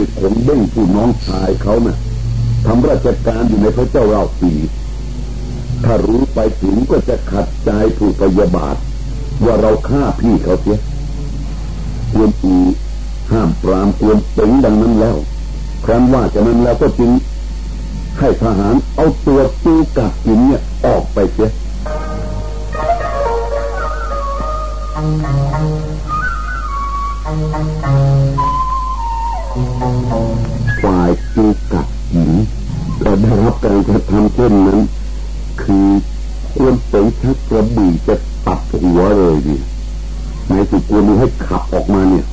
ด้วยขงเบ้งผู้น้องชายเขานะ่ะทำราชการอยู่ในพระเจ้าเราปีถ้ารู้ไปถึงก็จะขัดใจผู้พยาบาท ว่าเราฆ่าพี่เขาเสียกวนอูห้ามปรามกวนเปงดังนั้นแล้ว ครั้นว่าจะนั้นแล้วก็จึงให้ทหารเอาตัวตูกักกินเนี่ยออกไปเสียฝ่ายตูกักหญิงก็ได้รับการกระทำเช่นนั้น คือควรเป๋งชักกระบี่จะตัดหัวเลยดิในสุดควรให้ขับออกมาเนี่ย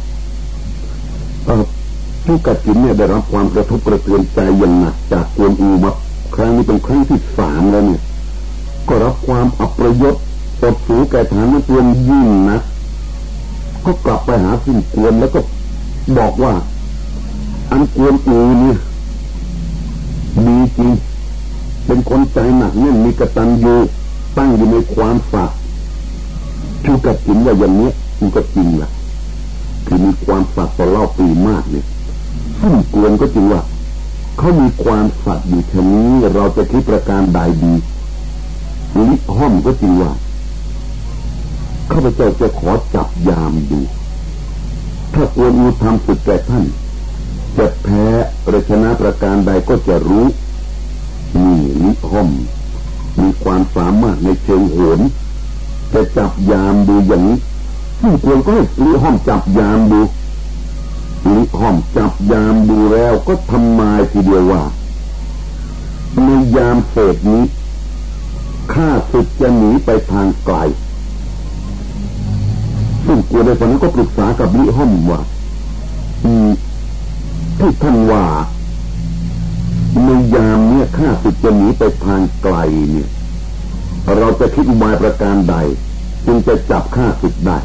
ผู้กัดกินเนี่ยได้รับความกระทบกระเทือนใจอย่างหนักจากกวนอูมาครั้งนี้เป็นครั้งที่สามแล้วเนี่ย ก็รับความอับประยศตดสูแก่ฐานนักเรียนยิ่งนะก็กลับไปหาสิ่งกวนแล้วก็บอกว่า อันกวนอูเนี่ยมีจริง เป็นคนใจหนักเนี่ยมีกระตันอยู่ตั้งอยู่ในความฝากชูกัดกินว่าอย่างนี้มันก็จริงแหละคือมีความฝากต่อเล่าปีมากเนี่ยซึ่งกวนก็จริงว่าเขามีความสัตย์อยู่เช่นนี้เราจะคิดประการใดดีลิห้อมก็จริงว่าข้าพเจ้าจะขอจับยามดู ถ้ากวนอูทำสุดแก่ท่าน จะแพ้ประชนะประการใดก็จะรู้นี่ลิห้อมมีความสามารถในเชิงโหนจะจับยามดูอย่างนี้ซึ่งควรก็ให้ลิห้อมจับยามดูลิห้อมจับยามดูแล้วก็ทำมายทีเดียวว่าในยามเศษนี้ข้าศึกจะหนีไปทางไกลซึ่งกลัวในตอนนั้นก็ปรึกษากับลิห้อมว่า ที่ท่านว่าในยามเนี้ยข้าศึกจะหนีไปทางไกลเนี่ย เราจะคิดอุบายประการใด จึงจะจับข้าศึกได้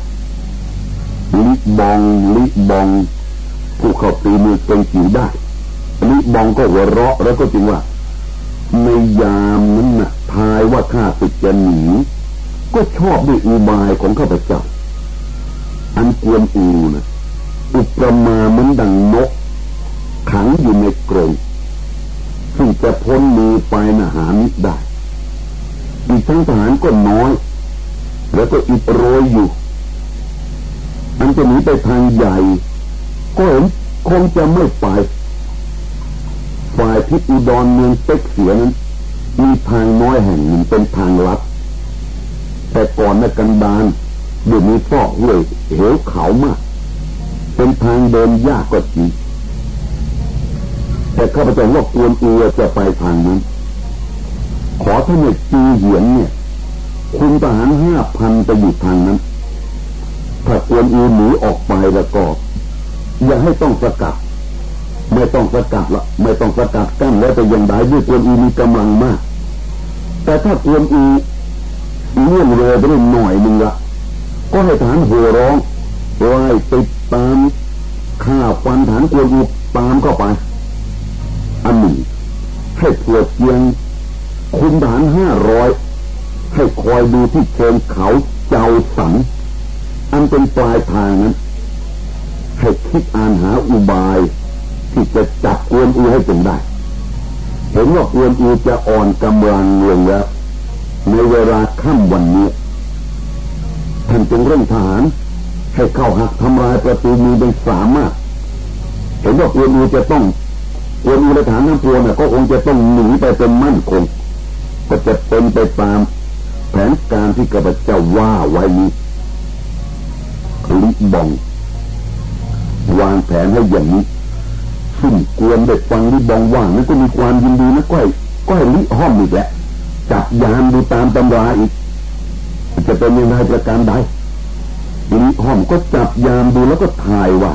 ลิบองลิบองผู้เขาตีมือเป็นจิ๋วได้ลิบองก็หัวเราะแล้วก็จริงว่า ในยามนั้นนะ่ะทายว่าข้าศึกจะหนีก็ชอบด้วยอุบายของข้าพเจ้าอันกวนอูนะอุปมาเหมือนดังนก ขังอยู่ในกรงซึ่งจะพ้นมือไปนะหามิได้ อีกทั้งทหารก็น้อย แล้วก็อิดโรยอยู่ อันจะหนีไปทางใหญ่ ก็เห็นคงจะไม่ไป ฝ่ายทิศอุดรเมืองเต็กเสียนั้นมีทางน้อยแห่งหนึ่งเป็นทางลัด แต่ก่อนในกันดานดี๋ยวนี้ฟอกห้วยเหวเขามาก เป็นทางเดินยากก็จริง แต่ข้าพเจ้าว่ากวนอูจะไปทางนั้น ขอท่านเนี่ยจีเหียนเนี่ย คุณทหารห้าพันไปอยู่ทางนั้น ถ้ากวนอูหนีออกไปแล้วก็ อย่าให้ต้องสกัด ไม่ต้องสกัดละ ไม่ต้องสกัดกั้นแล้วแต่ยังได้ด้วยกวนอูมีกำลังมาก แต่ถ้ากวนอูเลื่อนเรือไปได้หน่อยนึงละก็ให้ฐานหัวร้องไล่ติดตามข้าฟันฐานกวนอูตามเข้าไป อันหนึ่งให้ปวดเยียงคุณฐานห้าร้อยให้คอยดูที่เชิงเขาเจ้าสัง อันเป็นปลายทางนั้นให้คิดอ่านหาอุบาย ที่จะจับกวนอูให้จนได้ เห็นว่ากวนอูจะอ่อนกำลังลงแล้วในเวลาค่ำวันนี้ท่านจึงเร่งทหารให้เข้าหักทำลายประตูมีเป็นสามารถ เห็นว่ากวนอูจะต้อง กวนอูในฐานน้ำพวเนี่ยก็คงจะต้องหนีไปเป็นมั่นคง ก็จะเป็นไปตามแผนการที่กระเจ้าว่าไว้นี้ลิบอง วางแผนให้อย่างนี้ซึ่งกวนเด็กฟังลิบองว่านั้นก็มีความยินดีนะก้อยก้อยลิห้อมอีกแหละจับยามดูตามตำราอีก จะเป็นยังไงประการใดลิห้อมก็จับยามดูแล้วก็ถ่ายว่า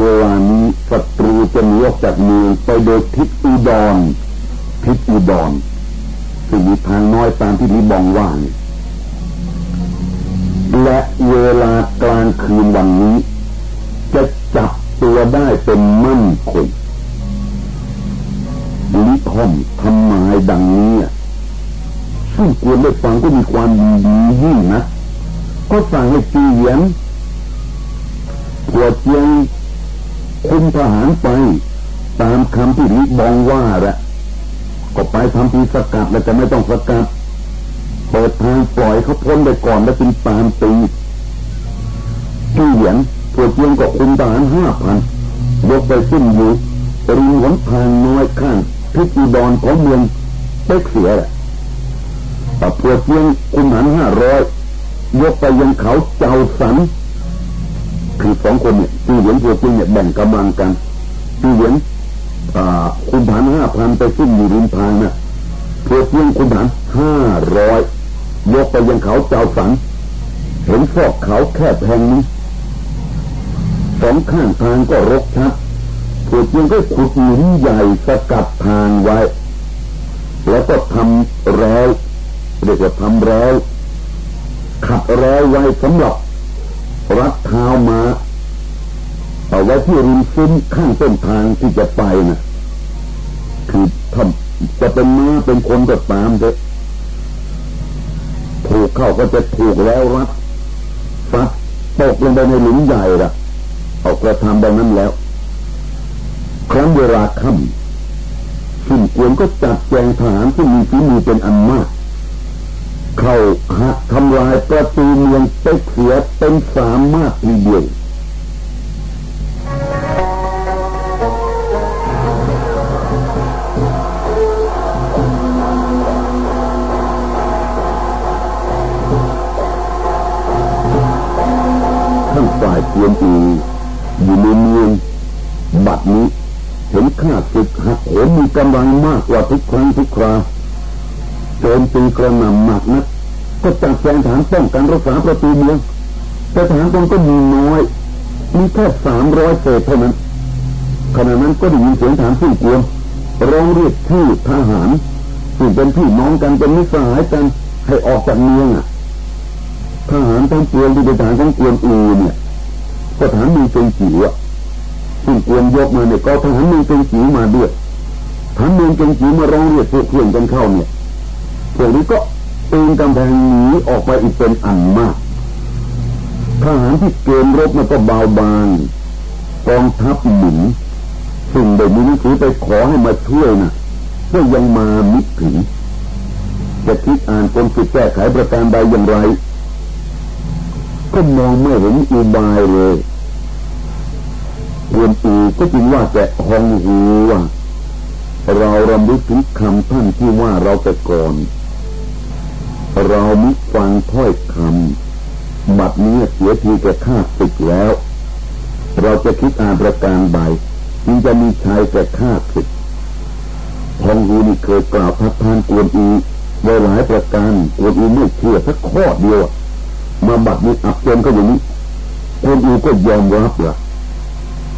เวลานี้ศัตรูจะหนีออกจากเมืองไปโดยทิศอุดรทิศอุดรซึ่งมีทางน้อยตามที่ลิบองว่านและเวลากลางคืนวันนี้ จะจับตัวได้เป็นมั่นคงลิคอมทำมายดังนี้ซึ่งควรได้ฟังก็มีความดียิ่งนะก็สั่งให้จีเยียนหัวเจียง คุมทหารไป ตามคำที่ลิบองว่าแหละก็ไปทำปีสกัดแล้วจะไม่ต้องสกัดเปิดทางปล่อยเขาพ้นไปก่อนแล้วจึงตามตีที่เหยียนตัวเจียงก็คุมทหารห้าพันยกไปสิ้นอยู่ริมหนทางน้อยข้างพิจิดรของเมืองเต็กเสียแหละแต่พวเจียงคุมทหารห้าร้อยยกไปยังเขาเจ้าสัน คือสองคนเนี่ยที่เหยียนพวจียงเนี่ยแบ่งกำลังกันที่เหยียนคุมฐานห้าพันไปขึ้นอยู่ริมทางนะ่ะเพื่อเพียงคุมฐานห้าร้อยยกไปยังเขาเจ้าสันเห็นฟอกเขาแคบแห่งนี้สองข้างทางก็รกชัดเพื่อเพียงก็ขุดหลุมใหญ่สกัดทางไว้ แล้วก็ทำแล้วเรียกว่าทำแล้วขัดแล้วไว้สำหรับ รัดเท้ามาเอาไว้ที่ริมซุ้มข้างต้นทางที่จะไปนะคือทำจะเป็นม้าเป็นคนก็ตามเถอะถูกเข้าก็จะถูกแล้วรัดฟัดตกลงไปในหลุมใหญ่ละเอากระทำแบบนั้นแล้ว ครั้งเวลาค่ำสิ่งกวนก็จัดแจงทหารที่มีฝีมือเป็นอันมาก เข้าหักทำลายประตูเมืองเต็กเสียเป็นสามมารถทีเดียวสายเตียนอีอยู่ในเมืองบัดนี้เห็นข้าศึกหักโหมมีกำลังมากกว่าทุกครั้งทุกครา โจมตีกระหน่ำหนักนะก็จัดแจงฐานป้องกันรักษาประตูเมืองแต่ฐานตรงก็มีน้อย มีแค่สามร้อยเศษเท่านั้นขณะนั้นก็ได้ยินเสียงฐานผู้เกวงร้องเรียกชื่อทหารซึ่งเป็นพี่น้องกันเป็นมิตรสหายกันให้ออกจากเมืองอะทหารทั้งเปวที่เป็นทหารของกวนอูเนี่ยก็ฐานมีเป็นจิ๋วอะซึ่งควยกมาเนี่ยก็ทหารมีเป็นจิ๋วมาด้วยฐานมีเป็นจิ๋วมาร้องเรียกพวกเพื่อนกันเข้าเนี่ย พวกนี้ก็ปีนกำแพงหนีออกไปอีกเป็นอันมากทหารที่เกณฑ์รบมันก็เบาบางกองทัพหมุนซึ่งได้มีหนังสือไปขอให้มาช่วยนะก็ยังมามิถึงจะคิดอ่านกลศึกแก้ไขประการใดอย่างไร ก็มองไม่เห็นอุบายเลยควรอูก็จึงว่าแต่ฮองหูว่าเรารำลึกถึงคำท่านที่ว่าเราแต่ก่อน เรามิฟังถ้อยคำบัดนี้เสียทีแก่ข้าศึกแล้ว เราจะคิดอ่านประการใดจึงจะมีชัยแก่ข้าศึกฮองหูนี่เคยกล่าวทัดทานกวนอูไว้หลายประการกวนอูไม่เชื่อสักข้อเดียวมาบัดนี้อับจนก็อย่างนี้คนอูก็ยอมรับละ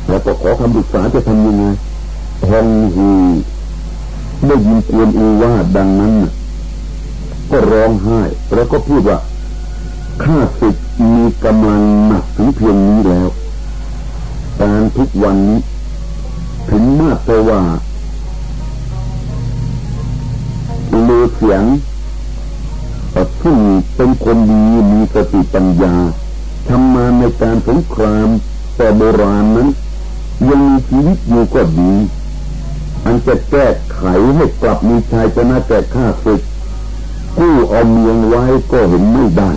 แล้วก็ขอคำปรึกษาจะทำยังไงฮองฮูได้ยินกวนอูว่าดังนั้น ก็ร้องไห้ แล้วก็พูดว่าข้าศึกมีกำลังหนักถึงเพียงนี้แล้วการทุกวันนี้ ถึงมากเพราะว่าลือเสียงซึ่งเป็นคนดีมีสติปัญญาทำมาในการสงครามแต่โบราณนั้น ยังมีชีวิตอยู่ก็ดี อันจะแก้ไขให้กลับมีชายชนะแก่ข้าศึก กู้เอาเมืองไว้ก็เห็นไม่ได้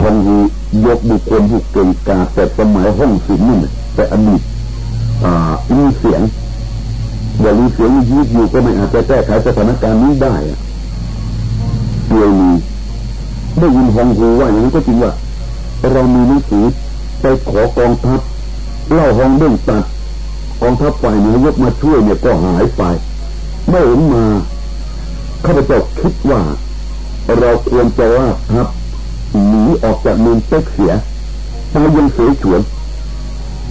ห้องยกบุคคลผู้เก่งกาแต่สมัยห้องศิลป์นี่แต่อดีตมีเสียงอย่ามีเสียงมีชีวิตอยู่ก็ไม่อาจจะแก้ไขสถานการณ์นี้ได้อะเดียวมีได้ยินฮองฮูว่าอย่างนั้นก็จริงว่าเรามีหนังสือไปขอกองทัพเล่าฮองเบื้องตัดกองทัพฝ่ายเหนือยกมาช่วยเนี่ยก็หายไป ไม่เห็นมา ข้าพเจ้าคิดว่า เราควรจะว่าทัพหนีออกจากเมืองเต็กเสียไปยังเสียฉวน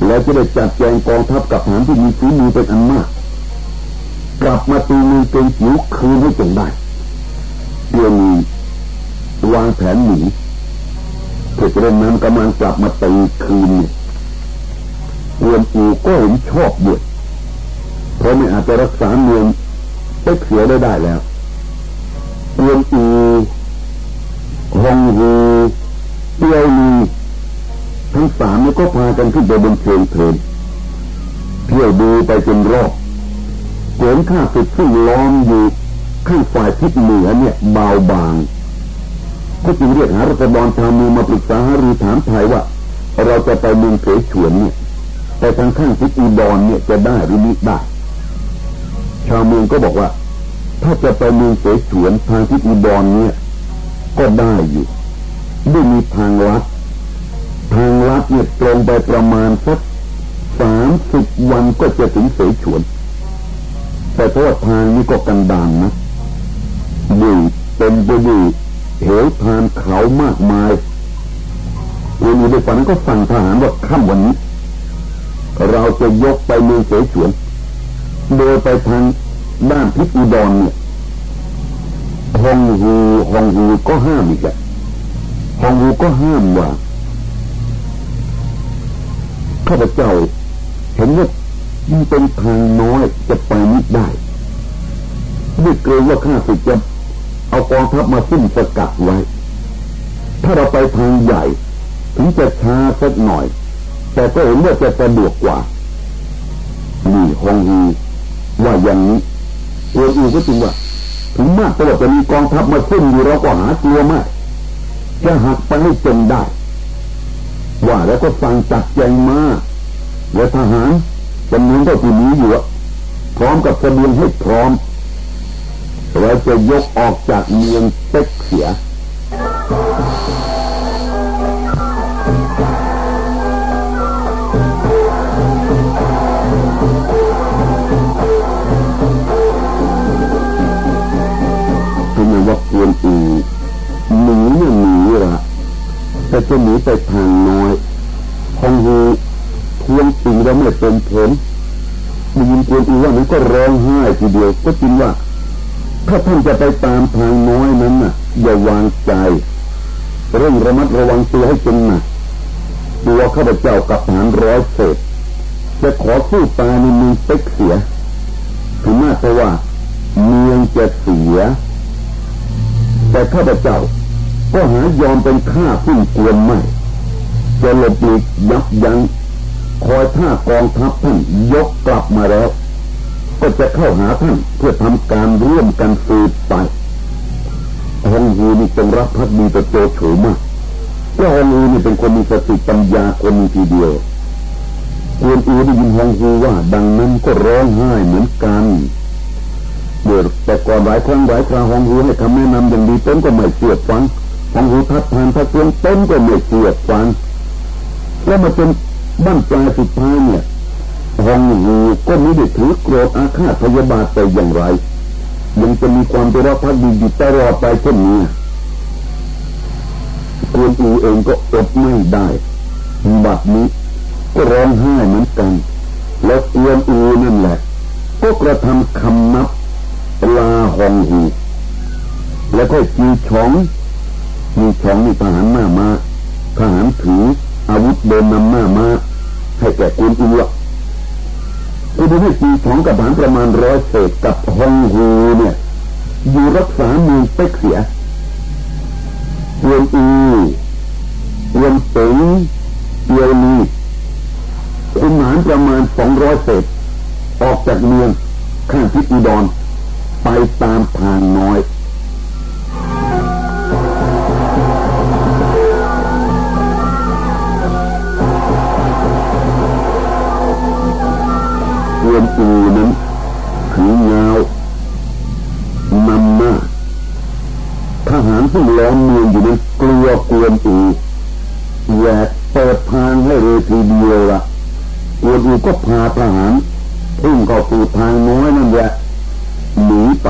แล้วจะได้จัดแจงกองทัพกับฐานที่มีฝีมือเป็นอันมาก กลับมาตีมือเป็นจิ๋วคืนให้จงได้เดือนนี้วางแผนหนีเพื่อจะได้นำกำลังกลับมาตีคืนเนี่ยเวียนอูก็เห็นชอบด้วยเพราะไม่อาจจะรักษาเมืองเต็กเสียได้ได้แล้ว เวียนอูฮองฮูเตียวนีทั้งสามก็พากันขึ้นไปบนเชิงเทินเที่ยวดูไปจนรอบเกินข้าศึกซึ่งล้อมอยู่ข้างฝ่ายทิศเหนือเนี่ยเบาบางก็จึงเรียกหารัฐบาลชาวเมืองมาปรึกษาหารือถามไทยว่า เราจะไปเมืองเสฉวนเนี่ยแต่ทางข้างทิศอุดรเนี่ยจะได้หรือไม่ได้ ชาวเมืองก็บอกว่า ถ้าจะไปเมืองเสฉวนทางทิศอุดรเนี่ย ก็ได้อยู่ด้วยมีทางลัด ทางลัดเนี่ยตรงไปประมาณสักสามสิบวันก็จะถึงเสฉวน แต่เพราะว่าทางนี้ก็กันดานนะดูเป็นไปดูเหวทานเขามากมายวันนี้ในฝันก็สั่งทหารว่าค่ำวันนี้ เราจะยกไปเมืองเสฉวน โดยไปทาง ด้านทิศอุดรเนี่ยฮองฮูฮองฮูก็ห้ามอีกอะฮองฮูก็ห้ามว่าข้าพเจ้าเห็นว่ามันเป็นทางน้อยจะไปนิดได้ด้วยเกรงว่าข้าศึกจะเอากองทัพมาซุ่มสกัดไว้ ถ้าเราไปทางใหญ่ ถึงจะช้าสักหน่อย แต่ก็เห็นว่าจะสะดวกกว่า นี่ฮองฮีว่าอย่างนี้ ตัวอูก็จริงว่าถึงมากตลอดจะมีกองทัพมาซุ่มอยู่เราก็หาตัวไม่จะหักไปให้จนได้ ว่าแล้วก็สั่งจัดใจมาและทหารจำนวนเท่าที่มีอยู่พร้อมกับเสบียงให้พร้อมเราจะยกออกจากเมืองเต็กเสีย ควรอีหนีเนี่ยหนีละแต่จะหนีไปทางน้อยคงหูทวงติงเราไม่เป็นผลมียินควรอีว่านั้นก็ร้องไห้ทีเดียวก็จริงว่า ถ้าท่านจะไปตามทางน้อยนั้นน่ะ อย่าวางใจเร่งระมัดระวังตัวให้จนหนักตัวข้าพเจ้ากับฐานร้อยเศษจะขอสู้ตายในมือเต็กเสียถึงแม้แต่ว่า เมืองจะเสีย แต่ข้าพเจ้า ก็หายอมเป็นข้าพุ่งกวนไม่จะหลบหลีกยับยั้งคอยท่ากองทัพท่านยกกลับมาแล้ว ก็จะเข้าหาท่านเพื่อทำการร่วมกันสืบไปฮองฮูนี่เป็นรับพักดีต่อโจโฉมากเพราะฮองฮูนี่เป็นคนมีสติปัญญาคนมีทีเดียวกวนอูได้ยินฮองฮูว่า ดังนั้นก็ร้องไห้เหมือนกัน เดี๋ยวแต่ก่อนหลายครั้งหลายคราฮองฮูให้คำแนะนำอย่างดีต้นก็ไม่เสียฟังฮองฮูทัดทานทัดเตือนต้นก็ไม่เสียฟังแล้วมาเป็นบ้านปลายสุดท้ายเนี่ยฮองฮูก็ไม่ได้ถือโกรธอาฆาตพยาบาทไปอย่างไร ยังจะมีความเป็นรักพักดีอยู่ตลอดไปเช่นนี้กวนอูเองก็อดไม่ได้บัดนี้ก็ร้องไห้เหมือนกัน แล้วกวนอูนั่นแหละก็กระทำคำนับ ลาฮองฮูแล้วก็จีช้องมีช้องมีทหารหน้ามาทหารถืออาวุธเดินนำหน้ามาให้แก่กวนอูละคือดูให้ปีของกับฐานประมาณร้อยเศษกับฮองฮูเนี่ย อยู่รักษาเมืองเป๊กเสียเวียนอีเวียนเป๋งเวียนีคุณหารประมาณสองร้อยเศษ ออกจากเมืองข้างทิศอุดร ไปตามทางน้อยเวียนอูนั้นถือเงานำหน้าทหารที่ล้อมเมืองอยู่นั้นกลัวกวนอูแหวกเปิดทางให้เลยทีเดียวละกวนอูก็พาทหารพุ่งเข้าสู่ทางน้อยนั่นแหละ หนีไป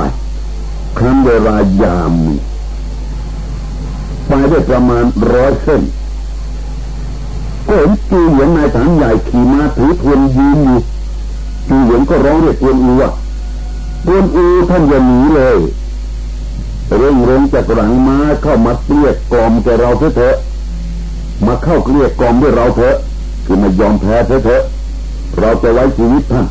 ครั้นเวลายามไปได้ประมาณร้อยเส้นก็เห็นจูเหยียนนายฐานใหญ่ขี่มาถือทวนยืนอยู่จูเหยียนก็ร้องเรียกกวนอูว่าเวนอูท่านอย่าหนีเลยเร่งเร่งจากหลังมาเข้ามาเกลี้ยกล่อมแกเราเถอะมาเข้าเกลี้ยกล่อมด้วยเราเถอะคือไม่ยอมแพ้เถอะเราจะไว้ชีวิตท่าน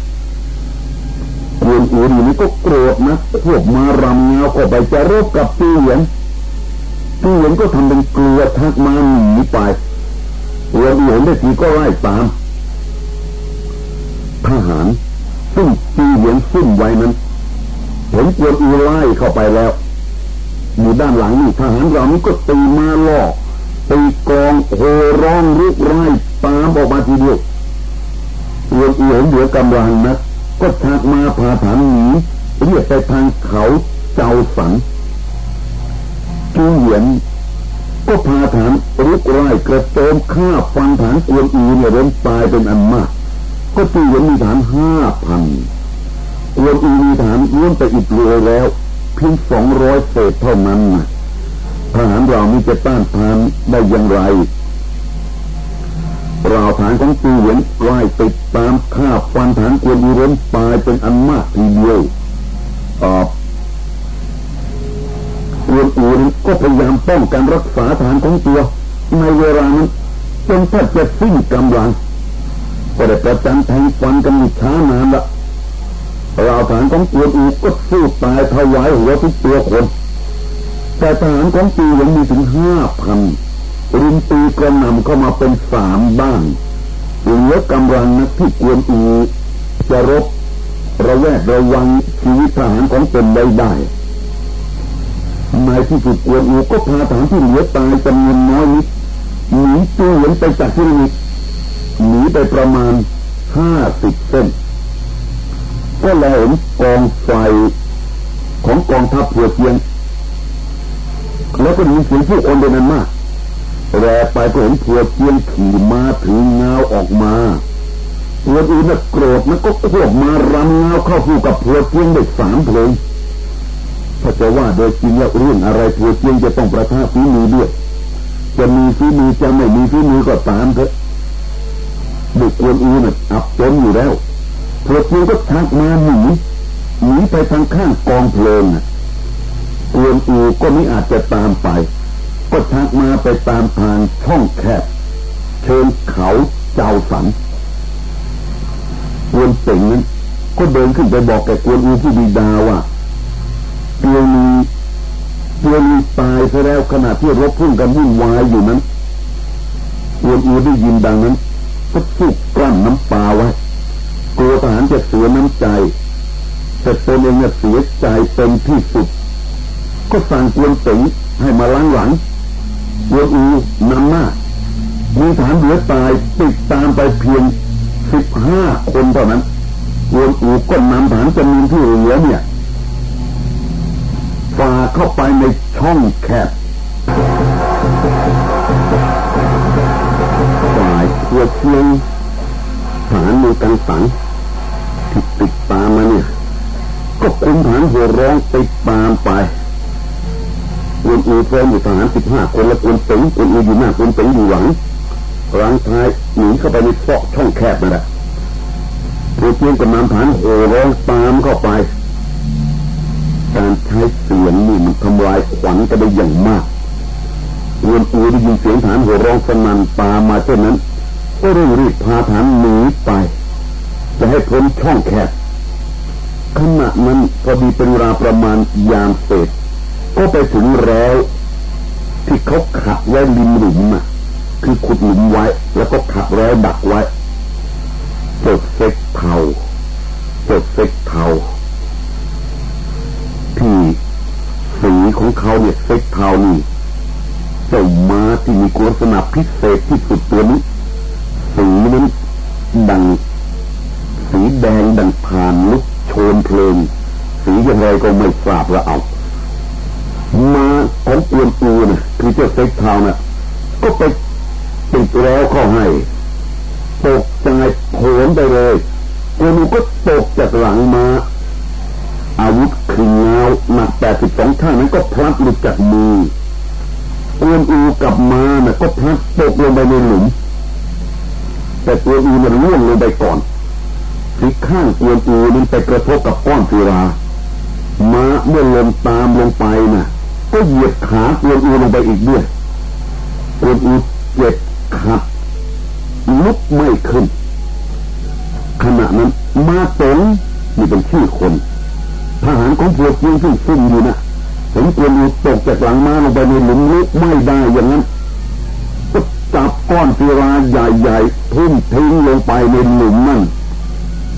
กวนอูนี่ก็โกรธนะพวกมารำเงาก็ไปจะรบกับตีเหยียนตีเหยียนก็ทำเป็นกลัวทักมาหนีไปวนอูเห็นได้ทีก็ไล่ตามทหารซึ่งตีเหวียนซุ่มไว้นั้นเห็นกวนอูไล่เข้าไปแล้วอยู่ด้านหลังนี่ทหารเรานี้ก็ตีมาล่อตีกองโหร้องรุกไล่ตามออกมาทีเดียวกวนอูเห็นเหลือกำลังนะ ก็ชักมาพาฐานหนีเรียกไปทางเขาเจ้าสังจูเหวียนก็พาฐานรุกไล่กระโจมฆ่าฟันฐานกวนอูเนี่ยเริ่มตายเป็นอันมาก ก็จูเหวียนมีฐานห้าพันกวนอูมีฐานล้วนไปอิดรวยแล้ว เพียงสองร้อยเศษเท่านั้นทหารเรามีจะต้านทานได้อย่างไร ราวฐานของจูเหวียนไล่ติดตามฆ่าฟันฐานกวนอูเริ่มตายเป็นอันมากทีเดียวออกเรือนอูนั้นก็พยายามป้องกันรักษาฐานของตัวในเวลานั้นจนแทบจะสิ้นกำลังก็ได้ประจันแทงฟันกันอยู่ช้านานละราวฐานของตัวอูก็สู้ตายถวายหัวทุกตัวคนแต่ทหารของปียังมีถึงห้าพัน ริมปีกระนำเข้ามาเป็นสามบ้านเหลือกำลังนักที่กวนอูจะรบระแวดระวังชีวิตทหารของตนได้ได้นายที่ถูกกวนอูก็พาทหารที่เหลือตายจำนวนน้อยนิดหนีตู้เหวนไปจากที่นี้หนีไปประมาณห้าสิบเส้น ก็แล้วเห็นกองไฟของกองทัพผัวเทียง แล้วก็มีเสียงผู้คนเป็นนั้นมาก แรไปก็เห็นผัวเทียงขี่ม้าถือเงาออกมาผัวอื่นน่ะโกรธมันก็ควบมารำเงาเข้าคู่กับผัวเทียงได้สามเพลงถ้าจะว่าโดยจริงแล้วเรื่องอะไรผัวเทียงจะต้องประท่าฝีมือด้วยจะมีฝีมือจะไม่มีฝีมือก็ตามเถอะบุกวนอูน่ะอับจนอยู่แล้วผัวเทียงก็ชักมาหนีหนีไปทางข้างกองเพลิงน่ะกวนอูก็ไม่อาจจะตามไป ก็ชักมาไปตามทางช่องแคบเชิงเขาเจ้าสันกวนเป่งนั้นก็เดินขึ้นไปบอกแกกวนอูที่ดีดาว่าเตียวนีเตียวนีตายไปแล้วขณะที่รบพุ่งกันวุ่นวายอยู่นั้นกวนอูได้ยินดังนั้นก็สู้กลั้นน้ำตาไว้กลัวทหารจะเสียน้ำใจแต่ตนเองเนี่ยเสียใจเป็นที่สุด ก็สั่งกวนเป่งให้มาล้างหลัง กวนอูนำหน้ามีฐานเหลือตายติดตามไปเพียงสิบห้าคนเท่านั้นกวนอูก็นำฐานจำนวนที่เหลือเนี่ยฝ่าเข้าไปในช่องแคบฝ่ายเพื่อเชียงฐานมือกันสังที่ติดตามมาเนี่ย ก็คุมฐานหัวร้องติดตามไป อุนอูเพิ่มอยู่ทหารสิบห้าคนและอุนเป๋งอุนอูอยู่หน้าอุนเป๋งอยู่หลังรังท้ายหนีเข้าไปในซอกช่องแคบนั่นแหละเพื่อเชียงกับน้ำฐานหัวร้องตามเข้าไปการใช้เสียงนี่มันทำลายขวัญกันได้อย่างมากเวนอูได้ยินเสียงฐานหัวร้องสนั่นตามมาเช่นนั้น ก็รีบรีบพาฐานหนีไป จะให้พ้นช่องแคบขณะนั้นพอดีเป็นเวลาประมาณยามเศษ ก็ไปถึงแล้ว ที่เขาขัดไว้ริมหลุมอะ คือขุดหลุมไว้ แล้วก็ขัดแล้วดักไว้ปดเซ็กเทาปดเซ็กเทาที่สีของเขาเนี่ยเซ็กเทานี่เจ้าม้าที่มีลักษณะพิเศษที่สุดตัวนี้สีนั้นดัง สีแดงดังผ่านลุกโชนเพลิง สีอย่างไรก็ไม่ทราบละเอา มาของอวนอูนะคือเจ้าเซ็กเทานะ่ะก็ไปติดแล้วเข้าให้ตกใจโผล่ไปเลยอวนูก็ตกจากหลังมาอาวุธคืนเงาหนักแปดสิบสองท่านั้นก็พลัดหลุดจากมืออวนอูกับมาน่ะก็พลัดตกลงไปในหลุมแต่ตัวอูมันล่วงลงไปก่อนสีข้างอวนอูนั้นไปกระทบกับก้อนศิรามาเมื่อลงตามลงไปน่ะ ก็เหยียบขาอวนอูลงไปอีกด้วยอวนอูเจ็บขัดลุกไม่ขึ้น ขณะนั้นมาตงนี่เป็นชื่อคนทหารของพวกยิงซึ่งซุ่มอยู่นะเห็นตัวนูตกจากหลังมาลงไปในหลุมลุกไม่ได้อย่างนั้นก็จับก้อนศิราใหญ่ๆทุ่มทิ้งลงไปในหลุมนั่น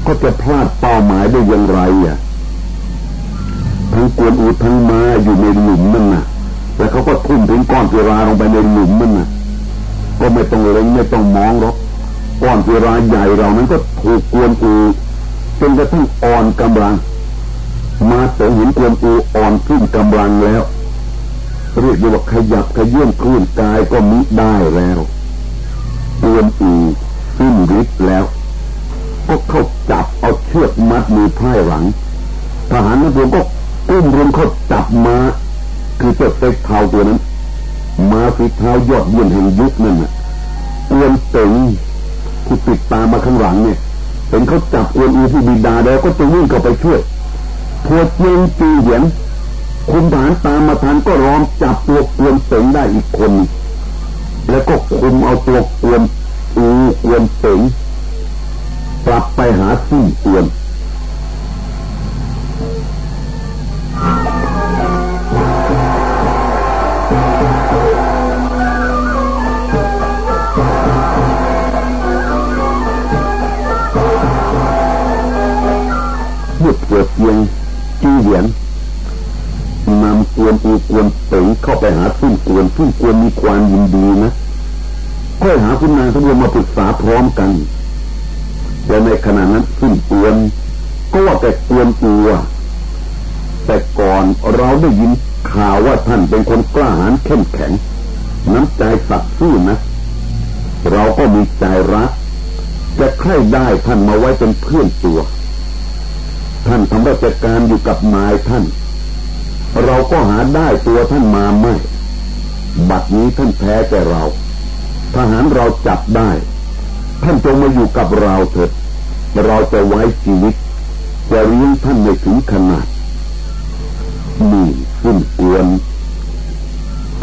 ก็จะพลาดเป้าหมายได้อย่างไรอะ ทั้งกวนอูทั้งมาอยู่ในหลุมนั่นน่ะ แล้วเขาก็ทุ่มทิ้งก้อนศิราลงไปในหลุมนั่นน่ะ ก็ไม่ต้องเล็งไม่ต้องมองหรอกก้อนศิราใหญ่เรานั้นก็ถูกกวนอูจนกระทั่งอ่อนกำลัง มาเสเห็นกวนอูอ่อนขึ้นกำลังแล้วเรียกว่าขยับขยื่นคลื่นกายก็มิได้แล้วกวนอูสิ้นฤทธิ์แล้ว ก็เข้าจับเอาเชือกมัดมือไพ่หลังทหารนักเรียนก็ กุ้มรุมเขาจับมาคือเจ้าเซ็กเท้าตัวนั้นมาฝีเท้ายอดเยี่ยมแห่งยุคนั่นน่ะกวนเต็งที่ติดตามมาข้างหลังเนี่ยเห็นเขาจับกวนอูที่บิดาแล้วก็จะวิ่งเข้าไปช่วยพวเจียงจีเหยียนคุณฐานตามมาทันก็ร้อมจับตัวกวนเต็งได้อีกคน แล้วก็คุมเอาตัวกวนอูกวนเต็งกลับไปหาซี่กวน เกิดเพียงจี้เหวียนนำกวนอูกวนเป๋งเข้าไปหาซึ่งกวนซึ่งกวนมีความยินดีนะค่อยหาคุณนางทั้งวงมาปรึกษาพร้อมกันและในขณะนั้นซึ่งกวน ก็ว่าแต่กวนอูแต่ก่อนเราได้ยินข่าวว่าท่านเป็นคนกล้าหาญเข้มแข็ง น้ำใจสัตย์สู้นะ เราก็มีใจรักจะใคร่ได้ท่านมาไว้เป็นเพื่อนตัว ท่านทำราชการอยู่กับนายท่าน เราก็หาได้ตัวท่านมาไม่ บัดนี้ท่านแพ้แต่เรา ทหารเราจับได้ ท่านจงมาอยู่กับเราเถิด เราจะไว้ชีวิต จะเลี้ยงท่านในถึงขนาดนี่ขึ้นกวน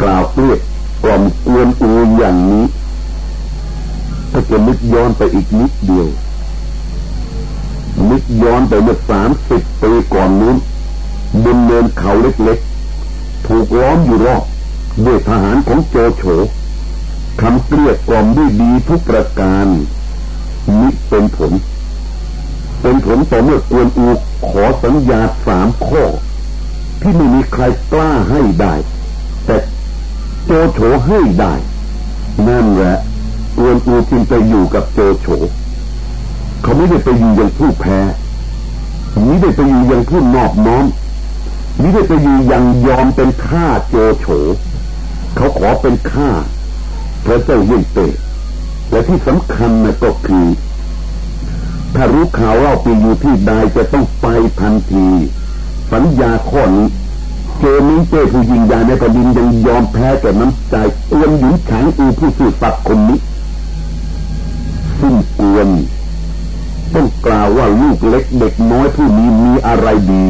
กล่าวเปรียกกล่อมกวนอูอย่างนี้ ถ้าจะนึกย้อนไปอีกนิดเดียว นึกย้อนไปเมื่อสามสิบปีก่อนนู้นบนเนินเขาเล็กๆ ถูกล้อมอยู่รอบด้วยทหารของโจโฉคำเกลียดกล่อมด้วยดีทุกประการนิเป็นผล เป็นผลต่อเมื่อกวนอูขอสัญญาสามข้อ ที่ไม่มีใครกล้าให้ได้ แต่โจโฉให้ได้ นั่นแหละกวนอูจึงไปอยู่กับโจโฉ เขาไม่ได้ไปอยู่อย่างผู้แพ้ไม่ได้ไปอยู่อย่างผู้นอบน้อมไม่ได้ไปอยู่อย่างยอมเป็นข้าโจโฉเขาขอเป็นข้าพระเจ้าเย่ยงเตะและที่สำคัญนะก็คือ ถ้ารู้ข่าวเราไปอยู่ที่ใดจะต้องไปทันที สัญญาข้อนี้เจมิงเจ้ผู้ยิงยาในแผ่นดินยังยอมแพ้แก่น้ำใจกวนหญิงแข็งอูผู้สื่อสัตย์คนนี้ซึ่งกวน ต้องกล่าวว่าลูกเล็กเด็กน้อยผู้นี้มีอะไรดี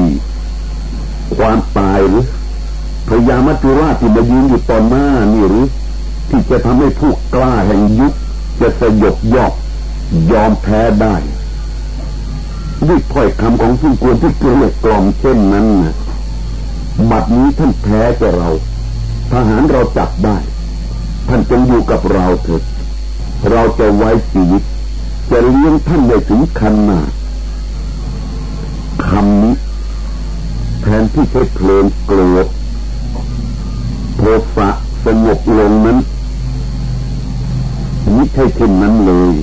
ความตายหรือพยามัจจุราชที่มายืนอยู่ต่อหน้านี่หรือ ที่จะทำให้ผู้กล้าแห่งยุคจะสยบยอกยอมแพ้ได้ด้วยถ้อยคำของซึ่งควรที่เกลียกล่อมเช่นนั้นนะบัดนี้ท่านแพ้แก่เรา ทหารเราจับได้ ท่านจงอยู่กับเราเถิดเราจะไว้ชีวิต จะเลี้ยงท่านได้ถึงคันนาคำนี้แทนที่จะเพลินโกรธโทสะสงบลงนั้นไม่ใช่เช่นนั้นเลย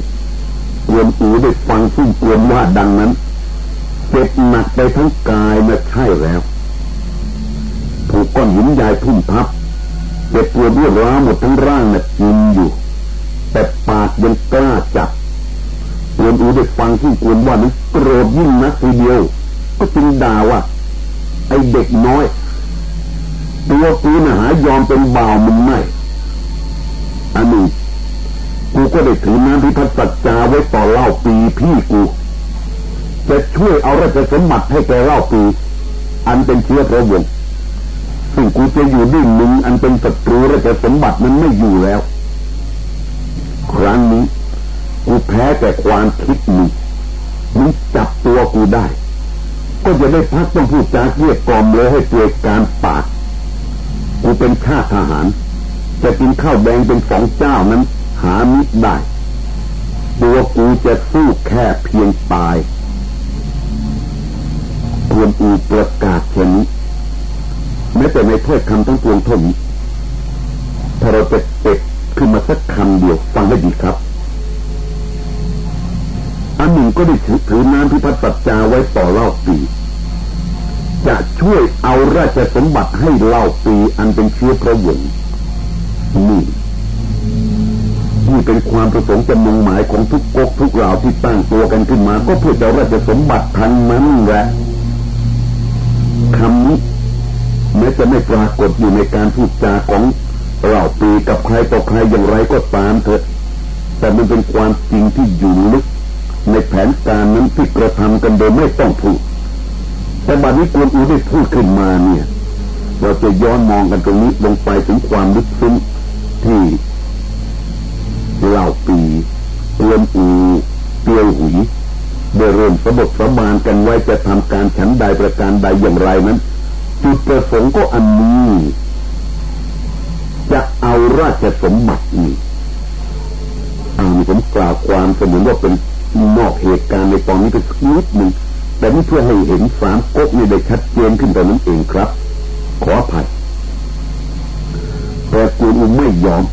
กวนอูได้ฟังซึ่งกวนว่าดังนั้นเจ็บหนักไปทั้งกายนะใช่แล้วถูกก้อนหินใหญ่ทุ่มทับเจ็บปวดรวดร้าวหมดทั้งร่างน่ะกินอยู่ แต่ปากยังกล้าจับ วนอูได้ฟังที่กวนว่านั้นโกรธยิ่งนักทีเดียว ก็จึงด่าว่า ไอเด็กน้อย ตัวกูนะหายอมเป็นบ่าวมึงไม่อันนี้กูก็ได้ถือน้ำพิพัฒน์สัจจาไว้ต่อเล่าปีพี่กู จะช่วยเอาราชสมบัติให้แกเล่าปี อันเป็นเชื้อพระวงศ์ซึ่งกูจะอยู่ด้วยมึงอันเป็นศัตรูราชสมบัตินั้นไม่อยู่แล้ว ครั้งนี้กู แพ้แต่ความคิดมึงมึงจับตัวกูได้ ก็จะได้พักต้องพูดจาเกลียดกล่อมเลยให้เกิดการปากกูเป็นข้าทหาร จะกินข้าวแดงเป็นสองเจ้านั้น หามิตรได้ ตัวกูจะสู้แค่เพียงตายกวนอูประกาศเช่นนี้แม้แต่ในถ้อยคำทั้งปวงทนถ้าเราจะเก็บขึ้นมาสักคำเดียวฟังให้ดีครับ อันหนึ่งก็ได้ถือถือน้ำพิพัฒน์สัจจาไว้ต่อเล่าปี จะช่วยเอาราชสมบัติให้เล่าปีอันเป็นเชื้อพระวงศ์นี่นี่เป็นความประสงค์จะมุ่งหมายของทุกก๊กทุกเหล่าที่ตั้งตัวกันขึ้นมา ก็เพื่อจะราชสมบัติทันนั้นแหละคำนี้แม้จะไม่ปรากฏอยู่ในการพูดจาของเราปีกับใครต่อใครอย่างไรก็ตามเถอะแต่มันเป็นความจริงที่อยู่ลึก ในแผนการนั้นที่กระทำกันโดยไม่ต้องพูดแต่บัดนี้กวนอูได้พูดขึ้นมาเนี่ย เราจะย้อนมองกันตรงนี้ลงไปถึงความลึกซึ้งที่เหล่าปีเตียนอูเตียวหุยได้เริ่มสบทสบานกันไว้จะทำการฉันใดประการใดอย่างไรนั้นจุดประสงค์ก็อันนี้จะเอาราชสมบัตินี่อันนี้ผมกล่าวความเสมือนว่าเป็น นอกเหตุการณ์ในตอนนี้เป็นนิดหนึ่งแต่นี่เพื่อให้เห็นสามก๊กนี่ได้ชัดเจนขึ้นแต่นั้นเองครับ ขออภัยแต่กวนอูไม่ยอม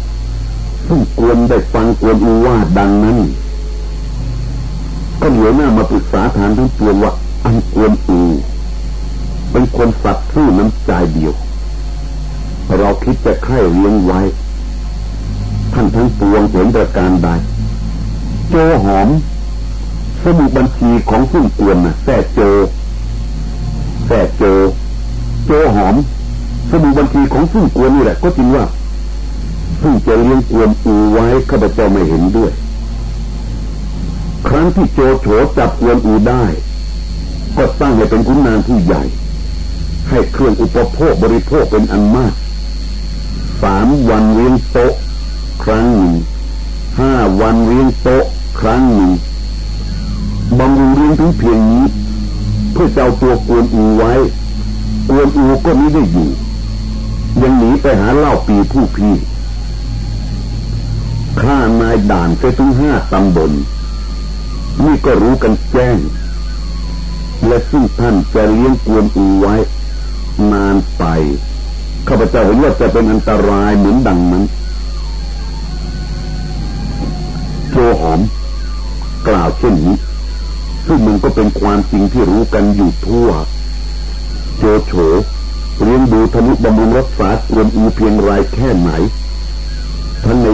ซึ่งกวนได้ฟังกวนอูว่าดังนั้นก็เหลือหน้ามาปรึกษาฐานทั้งปวว่าอันกวนอูเป็นคนสัตว์ซื่อน้ำใจเดียว เราคิดจะไข่เลี้ยงไว้ ท่านทั้งปวงเห็นประการใดโจหอม สมุดบัญชีของซึ่งกวนนะแท่โจแท่โจ โจหอม สมุดบัญชีของซึ่งกวนนี่แหละ ก็จริงว่าซึ่งจะเลี้ยงกวนอูไว้ข้าพเจ้าไม่เห็นด้วย ครั้งที่โจโฉจับกวนอูได้ ก็ตั้งให้เป็นขุนนางที่ใหญ่ ให้เครื่องอุปโภคบริโภคเป็นอันมากสามวันเลี้ยงโต๊ะ ครั้งหนึ่งห้าวันเลี้ยงโต๊ะ ครั้งหนึ่ง ถึงเพียงนี้ เพื่อเจ้าตัวกวนอูไว้ กวนอูก็ไม่ได้อยู่ ยังหนีไปหาเล่าปีผู้พี่ฆ่านายด่านไปถึงห้าตำบลนี่ก็รู้กันแจ้ง และซึ่งท่านจะเลี้ยงกวนอูไว้ นานไปข้าพเจ้าเห็นว่าจะเป็นอันตรายเหมือนดังนั้นโจหอม กล่าวเช่นนี้ ซึ่งมันก็เป็นความจริงที่รู้กันอยู่ทั่ว โจโฉเลี้ยงดูธนุบำรุงรักษากวนอูเพียงไรแค่ไหน ทั้งใน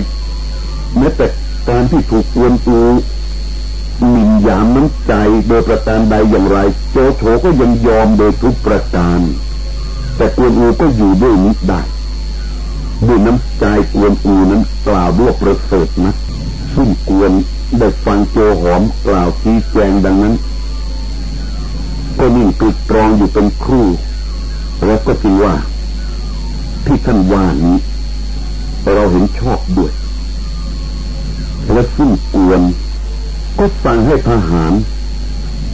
แม้แต่การที่ถูกกวนอูหมิ่นยามน้ำใจโดยประการใดอย่างไร โจโฉก็ยังยอมโดยทุกประการ แต่กวนอูก็อยู่ด้วยนิดได้ด้วยน้ำใจกวนอูนั้นกล่าวด้วยประเสริฐนะซึ่งกวน ได้ฟังโจหอมกล่าวชี้แจงดังนั้น ก็นิ่งติดตรองอยู่เป็นครู่ แล้วก็จริงว่า ที่ท่านว่านี้เราเห็นชอบด้วย และซึ่งกวนก็สั่งให้ทหาร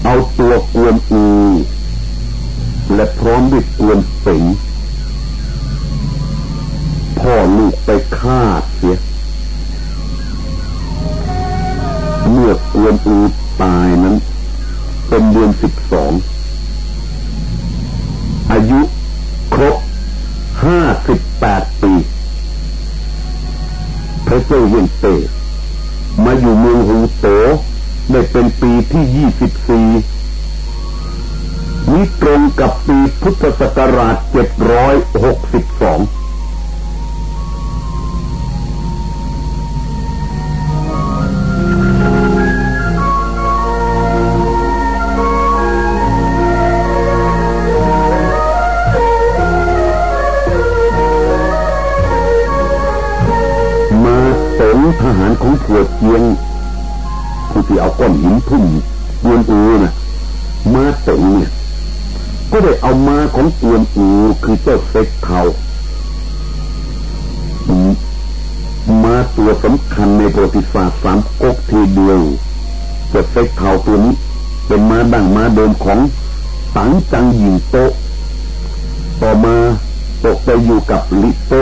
เอาตัวกวนอู และพร้อมด้วยกวนเป๋งพ่อลูกไปฆ่าเสีย เมื่อกวนอูตายนั้น เป็นเดือนสิบสอง อายุครบห้าสิบแปดปี พระเจ้าเวียนเตมาอยู่เมืองฮูโตได้เป็นปีที่ยี่สิบสี่นี้ตรงกับปีพุทธศักราชเจ็ดร้อยหกสิบสอง ทหารของผัวเจียงผู้ที่เอาก้อนหินทุ่มกวนอูนะ่ะม้าตงเนี่ย ก็ได้เอาม้าของกวนอูคือเจ้าเซ็กเธาว์ม้าตัวสำคัญในประวัติศาสตร์สามก๊กทีเดียวเจ้าเซ็กเธาว์ตัวนี้ เป็นมาดังมาเดิมของตังจังหยิงโตต่อมาตกไปอยู่กับลิโป้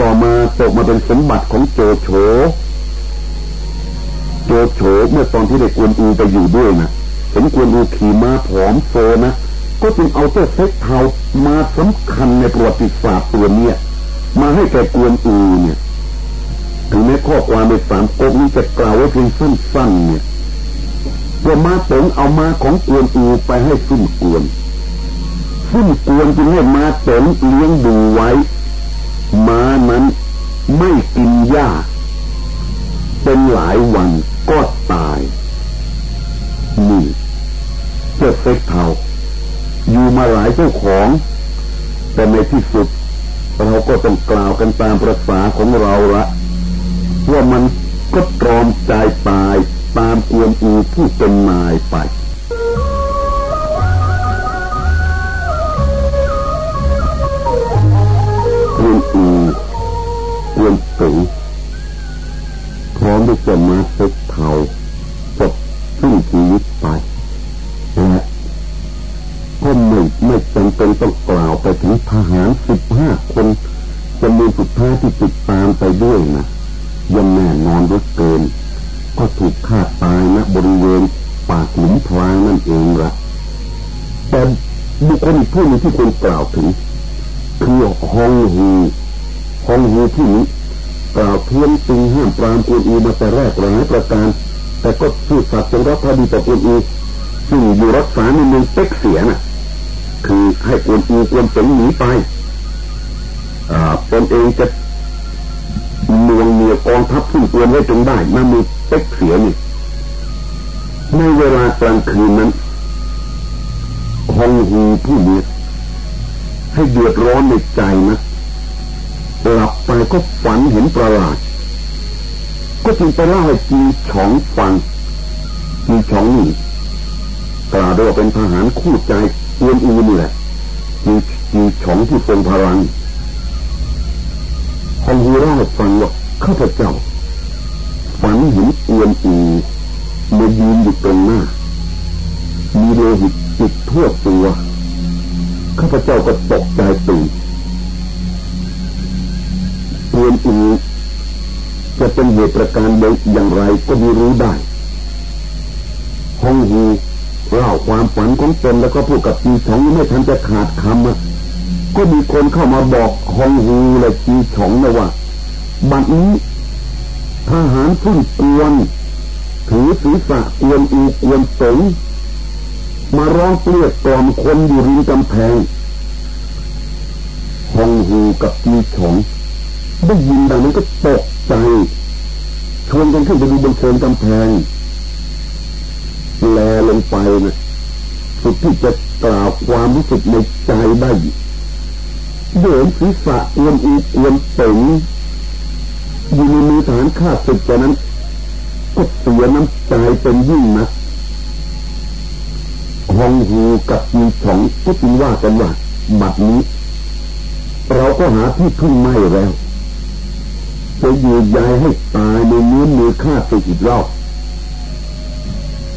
ต่อมาตกมาเป็นสมบัติของโจโฉ โจโฉเมื่อตอนที่เด็กวนอูไปอยู่ด้วยนะเห็นกวนอูขี่ม้าผอมโซนะ ก็จึงเอาเจ้าเซ็กเทามาสำคัญในประวัติศาสตร์ตัวเนี้ยมาให้แกกวนอูเนี่ยถึงแม้ข้อความในสามก๊กนี้จะกล่าวไว้เพียงสั้นๆเนี่ยว่ามาตงเอามาของกวนอูไปให้ซุ่มกวนซุ่มกวนจึงให้มาตงเลี้ยงดูไว้ายวันก็ตาย นี่เจ้าเซ็กเทาอยู่มาหลายเจ้าของ แต่ในที่สุด เราก็ต้องกล่าวกันตามประษาของเราละว่ามันก็ตรอมใจตายตามกวนอูผู้เป็นนายไปกวนอูกวนสู งพร้อมที่จะมาเซ็กเทาจบสิ้นชีวิตไปและก็ไม่ไม่จำเป็นต้องกล่าวไปถึงทหารสิบห้าคนจำนวนสุดท้ายที่ติดตามไปด้วยนะยังแน่นอนด้วยเกิน ก็ถูกฆ่าตายณบริเวณปากหลุมพรางนั่นเองละแต่บุคคลอีกผู้นึงที่ควรกล่าวถึงคือฮองฮูฮองฮูที่นี้ กล่าวเพียงตึงห้ามปรามกวนอูมาแต่แรกหลายประการ แต่ก็พูดสัตย์จงรับพอดีต่อกวนอูซึ่งอยู่รักษาในเมืองเต็กเสียน่ะ คือให้กวนอูกวนเสงหนีไปอ่าตนเองจะเมืองเมียกองทัพผู้กวนไว้จงได้มามีเต็กเสียนี่ในเวลากลางคืนนั้นฮองฮูผู้นี้ให้เดือดร้อนในใจนะ หลับไปก็ฝันเห็นประหลาด ก็จึงไปเล่าให้จีฉองฟังจีฉองนี่กล่าวด้วยว่าเป็นทหารคู่ใจเอียนอูนี่แหละจีจีฉองที่ทรงพลังฮองฮูเล่าให้ฟังว่าข้าพเจ้าฝันเห็นเอียนอูมายืนอยู่ตรงหน้า มีโลหิตติดทั่วตัว ข้าพเจ้าก็ตกใจตื่น อียนจะเป็นเหตุประการใดอย่างไรก็ไม่รู้ได้ฮองฮูเล่าความฝันของตนแล้วก็พูดกับจีฉองไม่ทันจะขาดคำก็มีคนเข้ามาบอกฮองฮูและจีฉองนะว่าบัดนี้ทหารพุ่งกวนถือศีรษะกวนอูกวนสงมาร้องเกลียดกล่อมคนอยู่ริมกำแพงฮองฮูกับจีฉอง ได้ยินดังนั้นก็ตกใจชวนกันขึ้นไปดูบนเชิงกำแพงแลลงไปนะสุดที่จะกล่าวความรู้สึกในใจได้เดินศีรษะอวนอีอวนเป๋งอยู่ในมือฐานข้าศึกจากนั้นก็เสียน้ำใจเป็นยิ่งนะฮองฮูกับมีฉองก็จึงว่ากันว่าบัดนี้ เราก็หาที่พึ่งไม่แล้ว จะอยู่ยายให้ตายในเนื้อมือข้าศึกอีกรอบ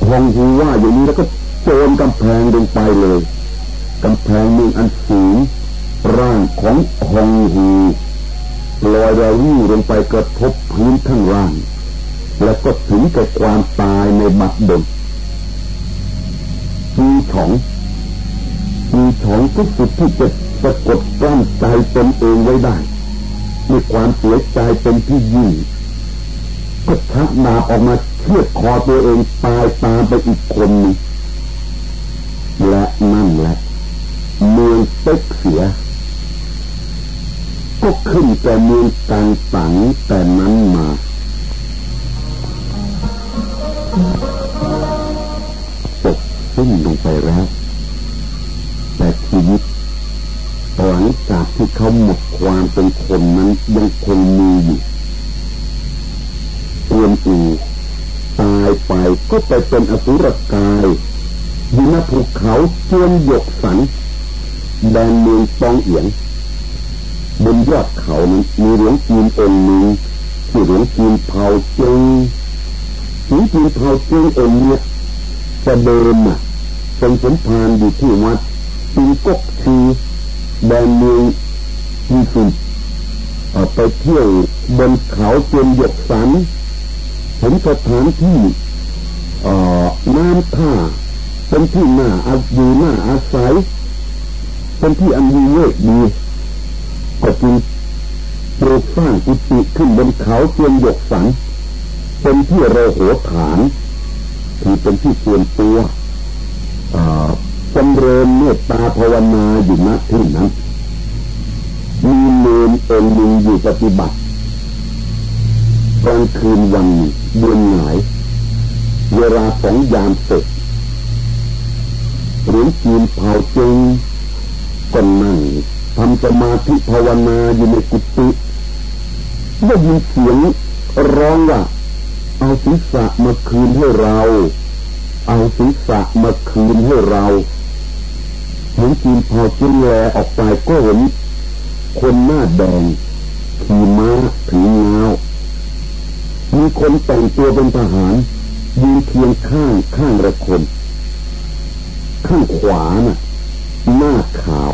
ฮองฮูว่าอย่างนี้แล้วก็โจมกำแพงลงไปเลยกำแพงมืองอันสูงร่างของฮองฮูลอยระวิวลงไปกระทบพื้นข้างล่าง แล้วก็ถึงกับความตายในบัดดลมีของมีของก็สุดที่จะสะกดกลั้นใจตนเองไว้ได้ มีความเสียใจเป็นที่ยิ่งก็ชักดาบออกมาเชือดคอตัวเองตายตามไปอีกคนนึงและนั่นแหละเมืองเต็กเสีย ก็ขึ้นแต่เมืองต่างสังแต่นั้นมาตกสิ้นลงไปแล้ว แต่ชีวิต จากที่เขาหมดความเป็นคนนั้นยังคงมีอยู่เวียนอูตายไปก็ไปเป็นอสุรกายอยู่ณภูเขาเชียนหยกสันแดนเมืองตองเอียงบนยอดเขานั้นมีหลวงจีนองค์หนึ่งที่หลวงจีนเผาเจงหลวงจีนเผาเจงองค์เนี่ยจะเดิมอะเป็นสมภารอยู่ที่วัดปีกกชี แดนเมืองมีสุนไปเที่ยวบนเขาเจนหยกสันเห็นสถานที่น้ำท่าเป็นที่น่าอาอยู่น่าอาศัยเป็นที่อันดีเลิศดีก็จึงปลูกสร้างกุฏิขึ้นบนเขาเจียนหยกสันเป็นที่เราโหฐานคือเป็นที่ส่วนตัว เริญเมตตาภาวนาอยู่ณที่นั้น มีเนรเองมึงอยู่ปฏิบัติกลางคืนวันเดือนหงายเวลาของยามเสร็จหรือจีนเผาจงก็นั่งทำสมาธิภาวนาอยู่ในกุฏิได้ยินเสียงร้องว่าเอาศีรษะมาคืนให้เรา เอาศีรษะมาคืนให้เรา เห็นจีนพอจิ้นแลออกไปก็เห็นคนหน้าแดงขี่ม้าถือเงามีคนแต่งตัวเป็นทหารยืนเคียงข้างข้างระคน ข้างขวาน่ะ หน้าขาว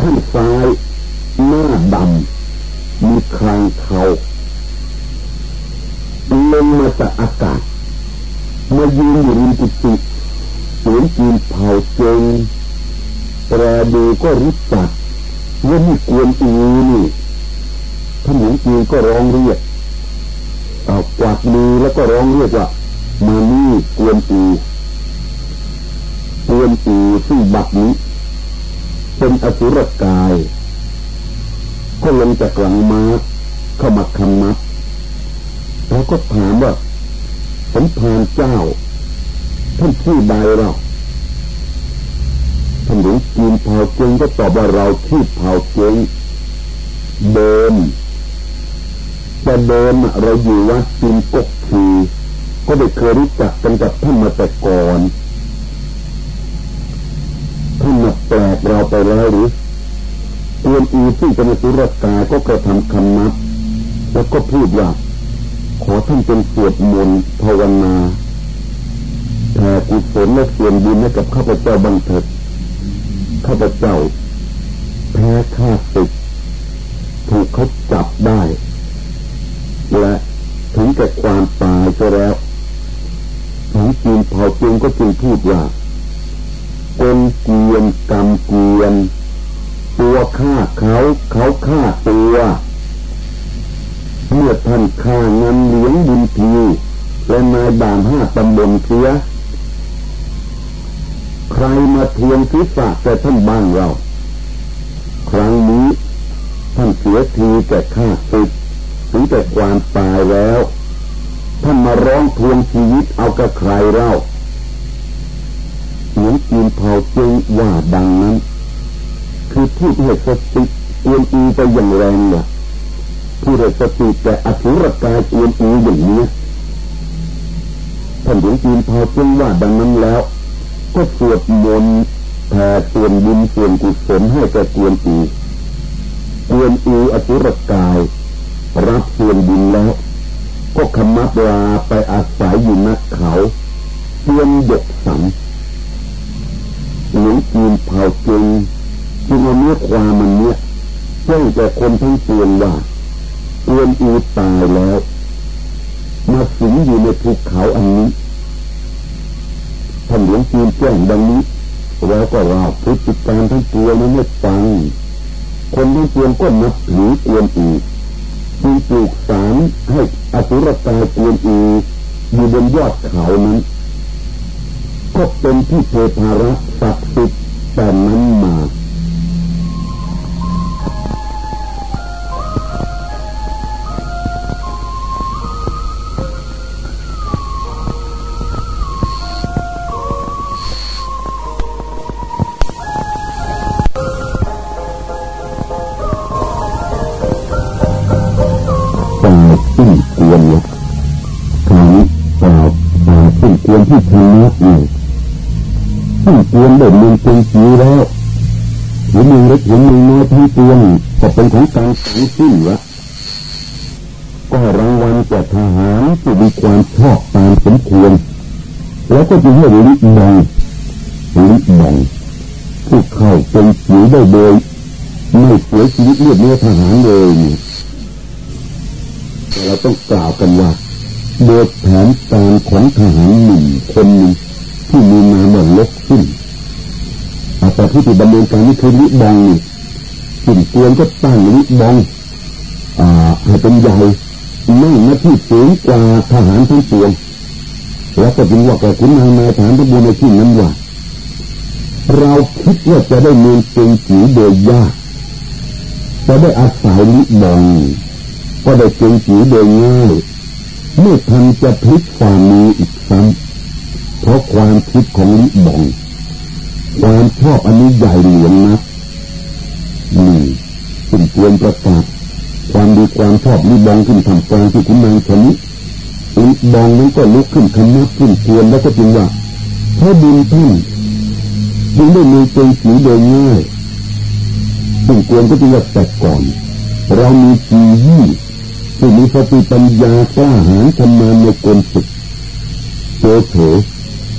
ข้างซ้ายหน้าดำมีคลางเขาลงมาจากอากาศมายืนอยู่ริมกุฏิเสียงจีนเผาเจงแปรดู ก็รู้จักว่ามีกวนอูนี่ท่านหลวงจีนก็ร้องเรียกเอากวาดมือแล้วก็ร้องเรียกว่ามานี่กวนอูกวนอูซึ่งบักนี้ เป็นอสุรกาย ก็ลงจากหลังม้าเข้ามาคำนับแล้วก็ถามว่าสมภารเจ้า ท่านชื่อใดเรา ท่านหลวงจีนเผาเจงก็ตอบว่าเราชื่เผาเจงเดิมแต่เดิมเราอยู่วัดจีนกกขีก็ได้เคยรู้จักกันกับท่านมาแต่ก่อนท่านมาแปลกเราไปแล้วหรือเรียนอีซึ่งเป็นสุรกาก็กระทำคำนับแล้วก็พูดว่าขอท่านเป็นสวดมนต์ภาวนาแผ่กุศลและส่วนบุญให้กับข้าพเจ้าบังเถิด ข้าพเจ้า แพ้ข้าศึกถูกเขาจับได้ และถึงแก่ความตายก็แล้วถึงจีนเผาจีนก็จึงพูดว่ากลเกียนกรรมเกียน ตัวฆ่าเขาเขาฆ่าตัว เมื่อท่านฆ่าเงินเลี้ยงบุญทีและนายด่านห้าตำบลเสีย ใครมาทวงศีรษะแต่ท่านบ้านเรา ครั้งนี้ท่านเสียทีแก่ข้าศึกถึงแต่ความตายแล้ว ท่านมาร้องทวงชีวิตเอากับใครเล่าเหมือนจีนเผาจึงว่าดังนั้น คือพูดให้สติเตียนอีไปอย่างแรงเนี่ยผู้ได้สติแต่อสุรกายเอวนอูอย่างนี้ท่านหลวงจีนพอจึงว่าดังนั้นแล้ว ก็สวดมนต์แผ่ส่วนบุญส่วนกุศลให้แก่กวนอูกวนอูอสุรกาย รับส่วนบุญแล้ว ก็ขมับลาไปอาศัยอยู่นักเขาเพื่อนหยกสังหลวงจีนเผาจึงจึงเอาเนื้อความมันเนี้ยแจ้งแก่คนทั้งปวงว่าเอือนอูตายแล้ว มาสิงอยู่ในภูเขาอันนี้านหลวงจีนแจ้งดังนี้แล้วก็เล่าพฤติการทั้งตัวนี้ไม่ฟังคนทั้งปวงก็นับถือกวนอูจึงปลูกสารให้อสุรกายกวนอีอยู่บนยอดเขานั้นก็เป็นที่เทพาระศักดิ์สิทธิ์แต่นั้นมา ที่เตรียมได้เมืองเป็นจีแล้วหรือมืองเล็กหรือมืองน้อยที่เตรียมก็เป็นของการสังสิ้นละก็รางวัลแก่ทหารที่มีความชอบตามสมควรแล้วก็จะให้ลิบองลิบองผู้เข้าเป็นจีได้โดยไม่เสียชีวิตเลือดเนื้อทหารเลยเนี่เราต้องกล่าวกันว่าโดยแผนการของทหารหนึ่งคนหนึ่งที่มีนามว่าลกขึ้น แต่ผู้ที่ดำเนินการนี่คือลิบองนี่สิ่งเตียนก็ตั้งลิบองอ่าให้เป็นใหญ่นั่งหน้าที่สูงกว่าทหารทั้งปวงแล้วก็จึงว่าแกคุณนางนายฐานทบุญในที่นั้นว่าเราคิดว่าจะได้เมืองเจงจีโดยยากจะได้อาศัยลิบองก็ได้เจงจีโดยง่ายเมื่อทันจะพลิกความมีอีกซ้ำเพราะความคิดของลิบอง ความชอบอันนี้ใหญ่หลวงนะนี่คุณเตรียมประกาศความดีความชอบลิบองขึ้นทำกลางที่คุณนางชนิดลิบองนั้นก็ลุกขึ้นคำนับขึ้นเตรียมแล้วก็จึงว่าพระดินท่านจึงได้มีเจสีโดยง่ายซึ่งควรก็จึงว่าแต่ก่อน เรามีจียี่ที่มีสติปัญญากล้าหาญชำนาญในกลศึกโจโฉ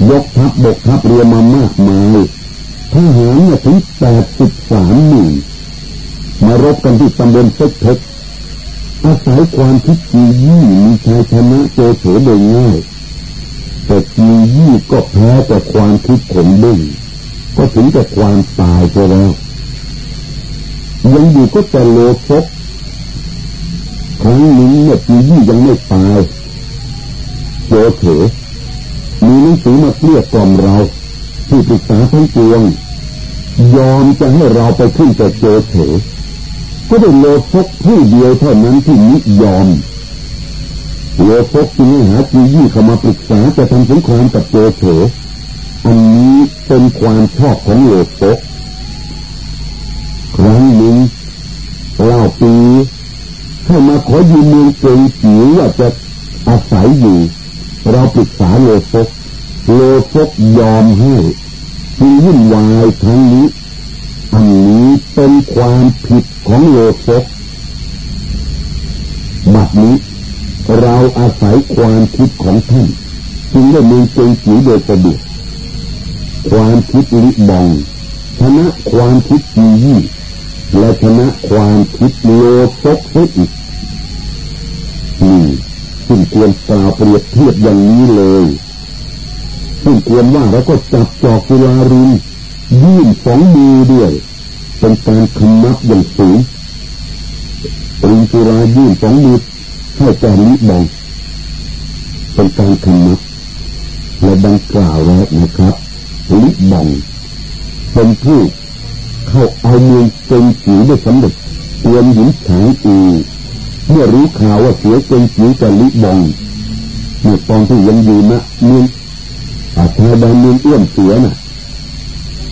ยกทัพบกทัพเรือมามากมาย ทหารเนี่ยถึงแปดสิบสามหมื่นมารบกันที่ตำบลเซ็กเพชรอาศัยความคิดจียี่มีชัยชนะโจโฉโดยง่ายแต่จียี่ก็แพ้แต่ความคิดขมบึ้งก็ถึงแต่ความตายไปแล้วยังอยู่ก็แต่โลภกครั้งนี้เนี่ยจียี่ยังไม่ตายโจโฉมีหนังสือมาเกลี้ยกล่อมเรา ที่ปรึกษาทั้งปวงยอมจะให้เราไปขึ้นแต่โจโฉก็ได้โลภกผู้เดียวเท่านั้นที่นิยอมโลภกจึงหาจียี่เข้ามาปรึกษาจะทำสงครามกับโจโฉอันนี้เป็นความชอบของโลภกครั้งหนึ่งเล่าปีให้ามาขอยืมเมืองเกงจิ๋วว่าจะอาศัยอยู่ เราปรึกษาโลภก โลภกยอมให้จึงวุ่นวายครั้งนี้ อันนี้เป็นความผิดของโลภกบัดนี้ เราอาศัยความคิดของท่านจึงได้มีเจงจีโดยสะดวกความคิดลิบองชนะความคิดจียี่และชนะความคิดโลภกเสียอีกนี่ซึ่งควรกล่าวเปรียบเทียบอย่างนี้เลย ซึ่งควรว่าแล้วก็จับจอกกุลารินยื่นสองมือด้วย เป็นการคำนับอย่างสูงริจุรายื่นสองมือให้แก่ลิบองเป็นการคำนับและดังกล่าวแล้วนะครับลิบองเป็นผู้เข้าเอาเมืองเจงจีได้สำเร็จเตรียมหญิงฉางอีเมื่อรู้ข่าวว่าเสียเจงจีกับลิบองเมื่อตอนที่ยังอยู่นะเมือง อาชาดานเมืองเอื้อมเสียน่ะ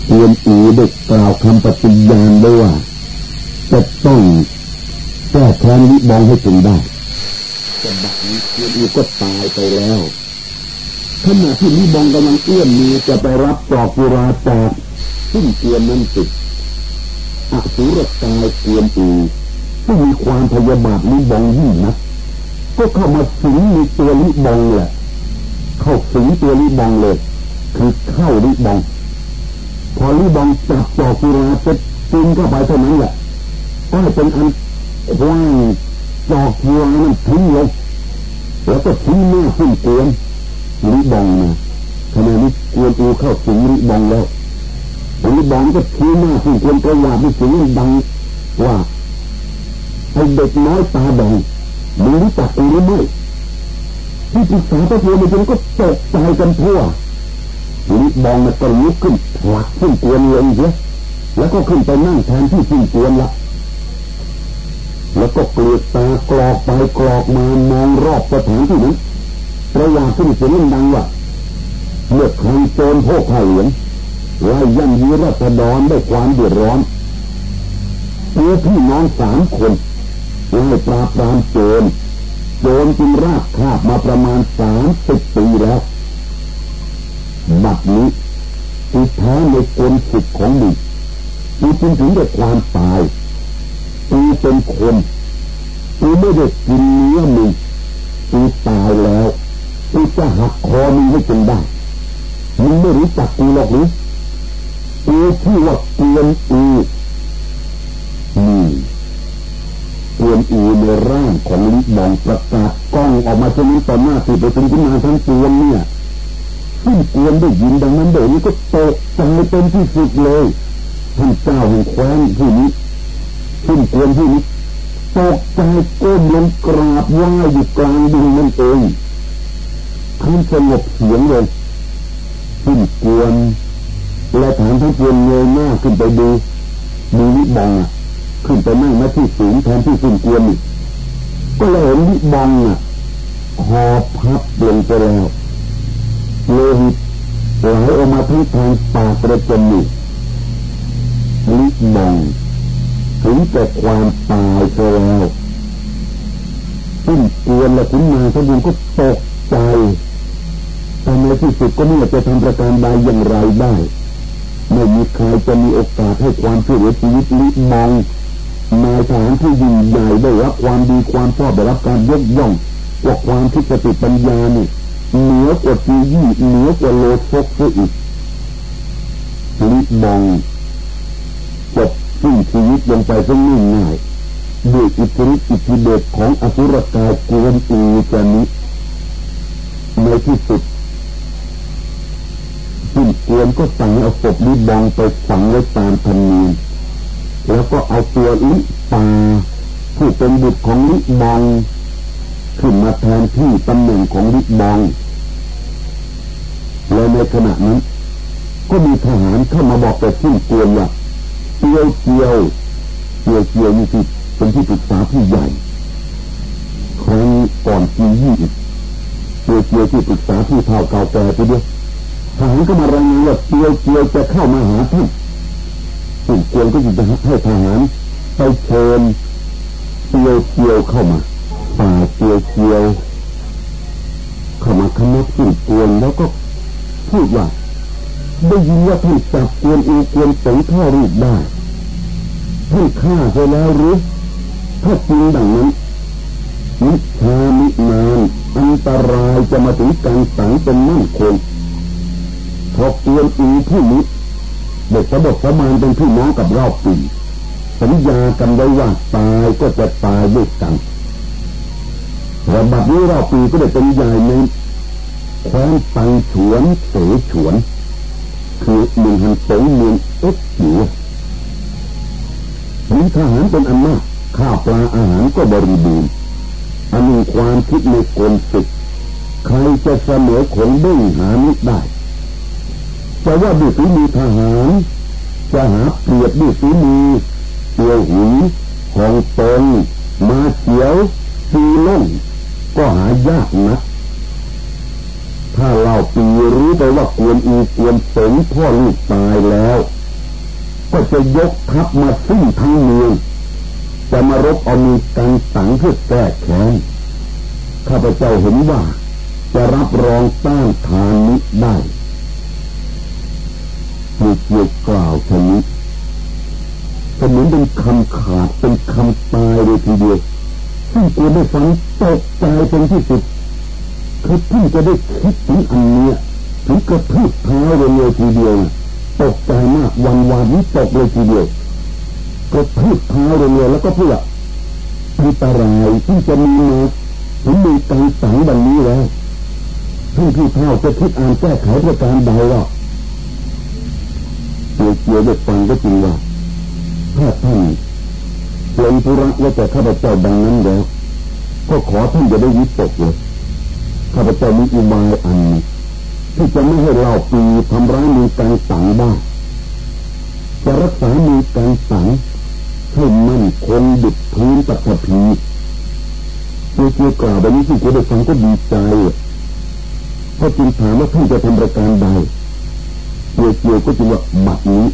เตรียมอีด้กล่าวคำปฏิญาณด้วยว่าจะต้องแก้แค้นลิบองให้ถึงได้แต่บัดนี้เตรียมอีก็ตายไปแล้วขณะที่ลิบองกำลังเอื้อมมือจะไปรับจอกกุราจากซึ่งเตรียมนั้นติดอสุรกายเตรียมอีที่มีความพยาบาทลิบองยิ่งนักก็เข้ามาสิงในตัวลิบองแหละ เข้าสิงตัวลิบองเลย คือเข้าลิบอง พอลิบองจับจอกกุราจะกินเข้าไปเท่านั้นแหละก็เป็นอันคว้างจอกกุรานั้นทิ้งลงแล้วก็ทิ้งหน้าขึ้นเตียนลิบองนะขณะนี้กวนอูเข้าสิงลิบองแล้วลิบองก็ทิ้งหน้าขึ้นเตียนประวัติสิงดังว่าไอเด็กน้อยตาแดงมึงรู้จักกูหรือไม่ ที่ปรึกษาพระเทวดาก็ตกใจกันทั่วลิบองมันก็ลุกขึ้นผลักขึ้นเตียนลงเสียแล้วก็ขึ้นไปนั่งแทนที่ขึ้นเตียนละแล้วก็เกลียดตากรอกไปกรอกมามองรอบสถานที่นั้นประวัติขึ้นเสียงดังว่าเมื่อครั้งโจรพวกข้าเหลืองไล่ยันยีรัตดรได้วยความเดือดร้อนตัวพี่น้องสามคนไล่ปราบปรามโจร โจรจึงราบคาบมาประมาณสามสิบปีแล้วบัดนี้กูแพ้ในกลศึกของมึงกูจึงถึงได้ความตายกูเป็นคนกูไม่ได้กินเนื้อมึงกูตายแล้วกูจะหักคอมึงให้จนได้มึงไม่รู้จักกูหรอกหรือกูชื่อว่าเกียนอูน วนอูในร่างของลิบองประกาศกล้องออกมาเช่นนี้ต่อหน้าที่ประชุมขึ้นมาทั้งปวงเนี่ยซึ่งกวนได้ยินดังนั้นเดี๋ยวนี้ก็ตกใจเป็นที่สุดเลยท่านเจ้าแห่งแคว้นผู้นี้ซึ่งกวนผู้นี้ตกใจก้มลงกราบไหว้อยู่กลางดินนั่นเองท่านสงบเสียงเลยขึ้นกวนและฐานทั้งปวงเงยหน้าขึ้นไปดูมีนิบองอะ ขึ้นไปนั่งมาที่สูงแทนที่ขึ้นกวนนี่ก็เลยเห็นนิบองอะหอบพับลงไปแล้วโลหิตไหลออกมาทั้งทางปากกระจมูกลิบองถึงแต่ความตายไปแล้วขึ้นกวนและขุนมาทั้งปวงก็ตกใจแต่ในที่สุดก็ไม่จะทำประการใดอย่างไรได้ไม่มีใครจะมีโอกาสให้ความช่วยเหลือชีวิตลิมองายทหารที่ยิ่งใหญ่ได้รับความดีความชอบได้รับการยกย่องกว่าความคิดสติปัญญาเนี่ยเหนือกว่าจียี่เหนือกว่าโลซกซะอีกลิมองจบสิ้นชีวิตลงไปซะง่ายๆด้วยอิทธิฤทธิ์อิทธิเดชของอสุรกายกวนอูจานิในที่สุดขึ้นเกวนก็สั่งเอาศพลิบองไปฝังไว้ตามธรรมเนียม แล้วก็เอาตัวลิปาผู้เป็นบุตรของลิบองขึ้นมาแทนที่ตำแหน่งของลิบองและในขณะนั้น ก็มีทหารเข้ามาบอกแต่ขึ้นเกวียนว่าเกียวเกียวเกียวเกียวนี่คือเป็นที่ปรึกษาผู้ใหญ่ครั้งก่อนปียี่สิบเกียวเกียวที่ปรึกษาผู้เฒ่าเก่าแก่ไปด้วยทหารก็มารายงานว่าเกียวเกียวจะเข้ามาหาท่าน ผู้เกียวก็จะให้ทหารไปเชิญเกียวเกียวเข้ามาป่าเกียวเกียวเข้ามาคณะผู้เกียวแล้วก็พูดว่าได้ยินว่าท่านจับเกียวอูเกียวสงท่ารีบได้ท่านฆ่าไปแล้วหรือถ้าจริงดังนั้นนิชามินานอันตรายจะมาถึงการสังเป็นมั่นคงพอเกียนอีผู้นี้ เด็กสมบสมานเป็นพี่น้องกับเราปีสัญญากันไว้ว่าตายก็จะตายด้วยกันแต่บัดนี้เราปีก็ได้เป็นใหญ่ในแคว้นตังฉวนเสฉวน คือเมืองฮันโตงเมืองเอ็กหิวมีทหารเป็นอันมากข้าวปลาอาหารก็บริบูรณ์อันมีความคิดในกลศึกใครจะเสมอขงเบ้งหานิดได้ จะว่าด้วยฝีมือทหารจะหาเปรียบด้วยฝีมือเตียวหุยหองตงมาเขียวซีล่งก็หายากนะถ้าเราปีรู้ไปว่ากวนอีกวนสงพ่อลูกตายแล้ว ก็จะยกทัพมาซึ่งทั้งเมืองจะมารบเอามีกันสังเพื่อแก้แค้นข้าพเจ้าเห็นว่าจะรับรองต้านทานนี้ได้ มีเกี่ยวกล่าวชนิดก็เหมือนเป็นคำขาดเป็นคำตายเลยทีเดียวซึ่งตัวได้ฟังตกใจเป็นที่สุดคือเพิ่งจะได้คิดถึงอันเนี้ยถึงกระทืบเท้าเลยทีเดียวตกใจมากวันวานนี้ตกเลยทีเดียวกระทืบเท้าเลยแล้วก็เพื่ออันตรายที่จะมีมาถึงมีการสังดังนี้แล้วท่านพี่เท่าจะคิดอ่านแก้ไขประการใดว่า เกี่ยวเกี่ยวด้ฟังก็จริงว่าถ้าท่านเล่นธุระว่าจะข้าพเจ้าดังนั้นแล้วก็ขอท่านจะได้วิตกเลยข้าพเจ้ามีอุบายอันที่จะไม่ให้เราปีทำร้ายมีการสังบ้างจะรักษามีการสังให้มั่นคงดุดพื้นปัตภีเกี่ยเกี่ยวกล่าวแบบนี้ที่จะได้ฟังก็ดีใจเพราะจึงถามว่าท่านจะทำประการใด เกี่ยวเกี่ยวก็จึงว่าบัดนี้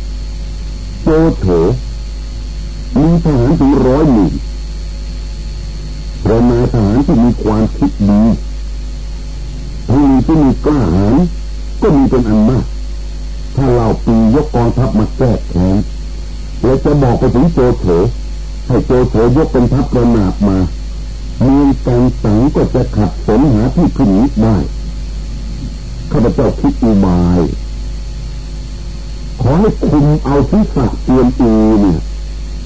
โจโถมีทหารถึงร้อยหนึ่งเรามาทหารที่มีความคิดดีทั้งมีที่มีกล้าหาญก็มีเป็นอันมาก ถ้าเราปียกกองทัพมาแก้แค้นเราจะบอกไปถึงโจโฉให้โจโฉยกเป็นทัพระนาบมาเมืองการสังก็จะขัดสนหาที่พึ่งนิดได้ข้าพเจ้าคิดอุบาย ขอให้คุมเอาศีรษะเตียนอูเนี่ย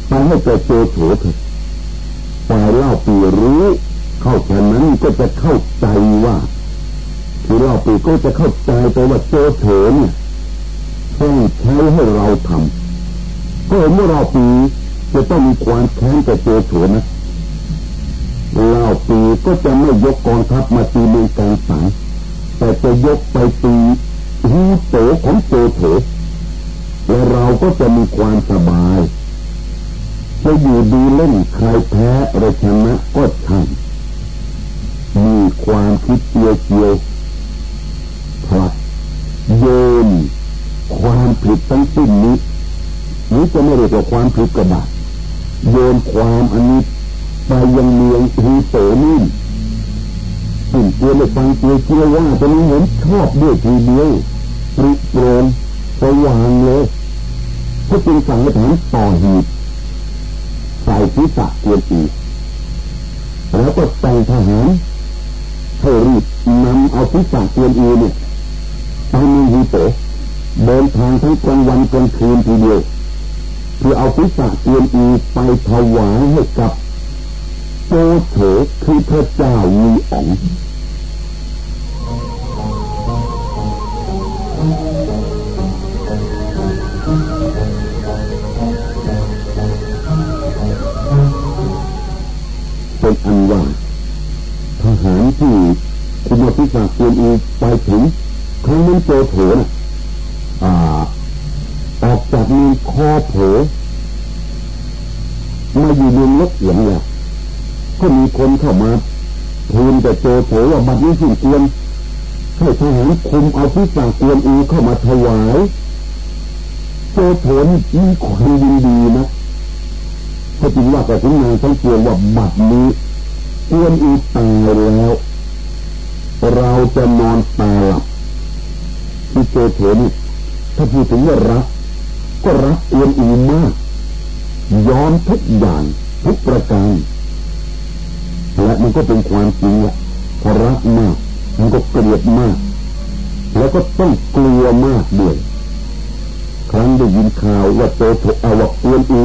ไปให้แก่โจโฉเถิดฝ่ายเล่าปีรู้ เข้าใจนั้นก็จะเข้าใจว่าคือเล่าปีก็จะเข้าใจไปว่าโจเถเนี่ยต้องใช้ให้เราทำก็เห็นว่าเราปีจะต้องมีความแค้นแต่โจเถนะเล่าปีก็จะไม่ยกกองทัพมาตีเมืองกลางสังแต่จะยกไปตีหูโตของโจเถ และเราก็จะมีความสบายจะอยู่ดีเล่นใครแพ้หรือชนะก็ช่างมีความคิดเกี่ยวเกี่ยวผลักโยนความผิดทั้งสิ้นนี้นี้จะไม่เรียกว่าความผิดกระดาษโยนความอันนี้ไปยังเมียงฮีโตนี่สิ่งเกี่ยวกับฟังเกี่ยวเกี่ยวว่าจะนี้เหมือนชอบด้วยทีเดียวปริโปรน สว่างเลยก็จึงสั่งให้ฐานต่อหีบใส่ศีรษะเกียรติแล้วก็แต่งทหารให้รีบนำเอาศีรษะเกียรติเนี่ยไปมีฮีโตเดินทางทั้งกลางวันกลางคืนทีเดียวเพื่อเอาศีรษะเกียรติไปถวายให้กับโตเถคือพระเจ้ามีอ๋อง โจโฉว่าบัดนี้สิ่งเกียนให้ทหารคุมเอาผู้สั่งเกียนอูเข้ามาถวายโจโฉนี่มีความยินดีนะก็จึงว่าแต่ถึงนางทั้งเกียนว่าบัดนี้เกียนอูตายแล้ว เราจะนอนตาหลับที่โจโฉนี่ถ้าพูดถึงว่ารัก ก็รักเกียนอูมากยอมทุกอย่างทุกประการและมันก็เป็นความจริงแหละ รักมาก มันก็เกลียดมาก แล้วก็ต้องกลัวมากด้วยครั้งได้ยินข่าวว่าโตโถอวักเอือนอี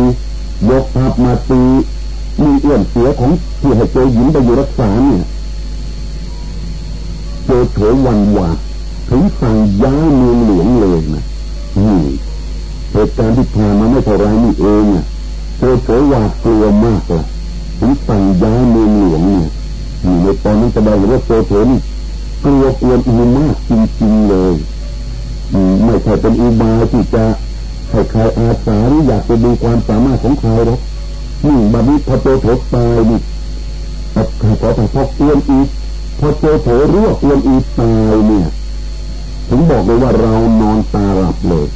ยกทัพมาตีมีเอื้อนเสียของที่ให้โจหญิงไปอยู่รักษาเนี่ยโจโฉวันวาถึงสั่งย้ายเมืองหลวงเลยนะนี่เหตุการณ์ที่ผ่านมาไม่เท่าไรนี่เองอะโจโฉวาดกลัวมากเลยถึงสั่งย้ายเมืองหลวงเนี่ย อยู่ในตอนนั้นแสดงว่าโจโฉนี่กลัวกวนอูมากจริงๆเลยไม่ใช่เป็นอุบายที่จะให้ใครอาสาหรืออยากจะดูความสามารถของใครหรอกนี่บัดนี้พอโจโฉตายนี่ขอแต่พอเกวนอีพอโจโฉรู้ว่าเกวนอีตายเนี่ยถึงบอกเลยว่าเรานอนตาหลับเลย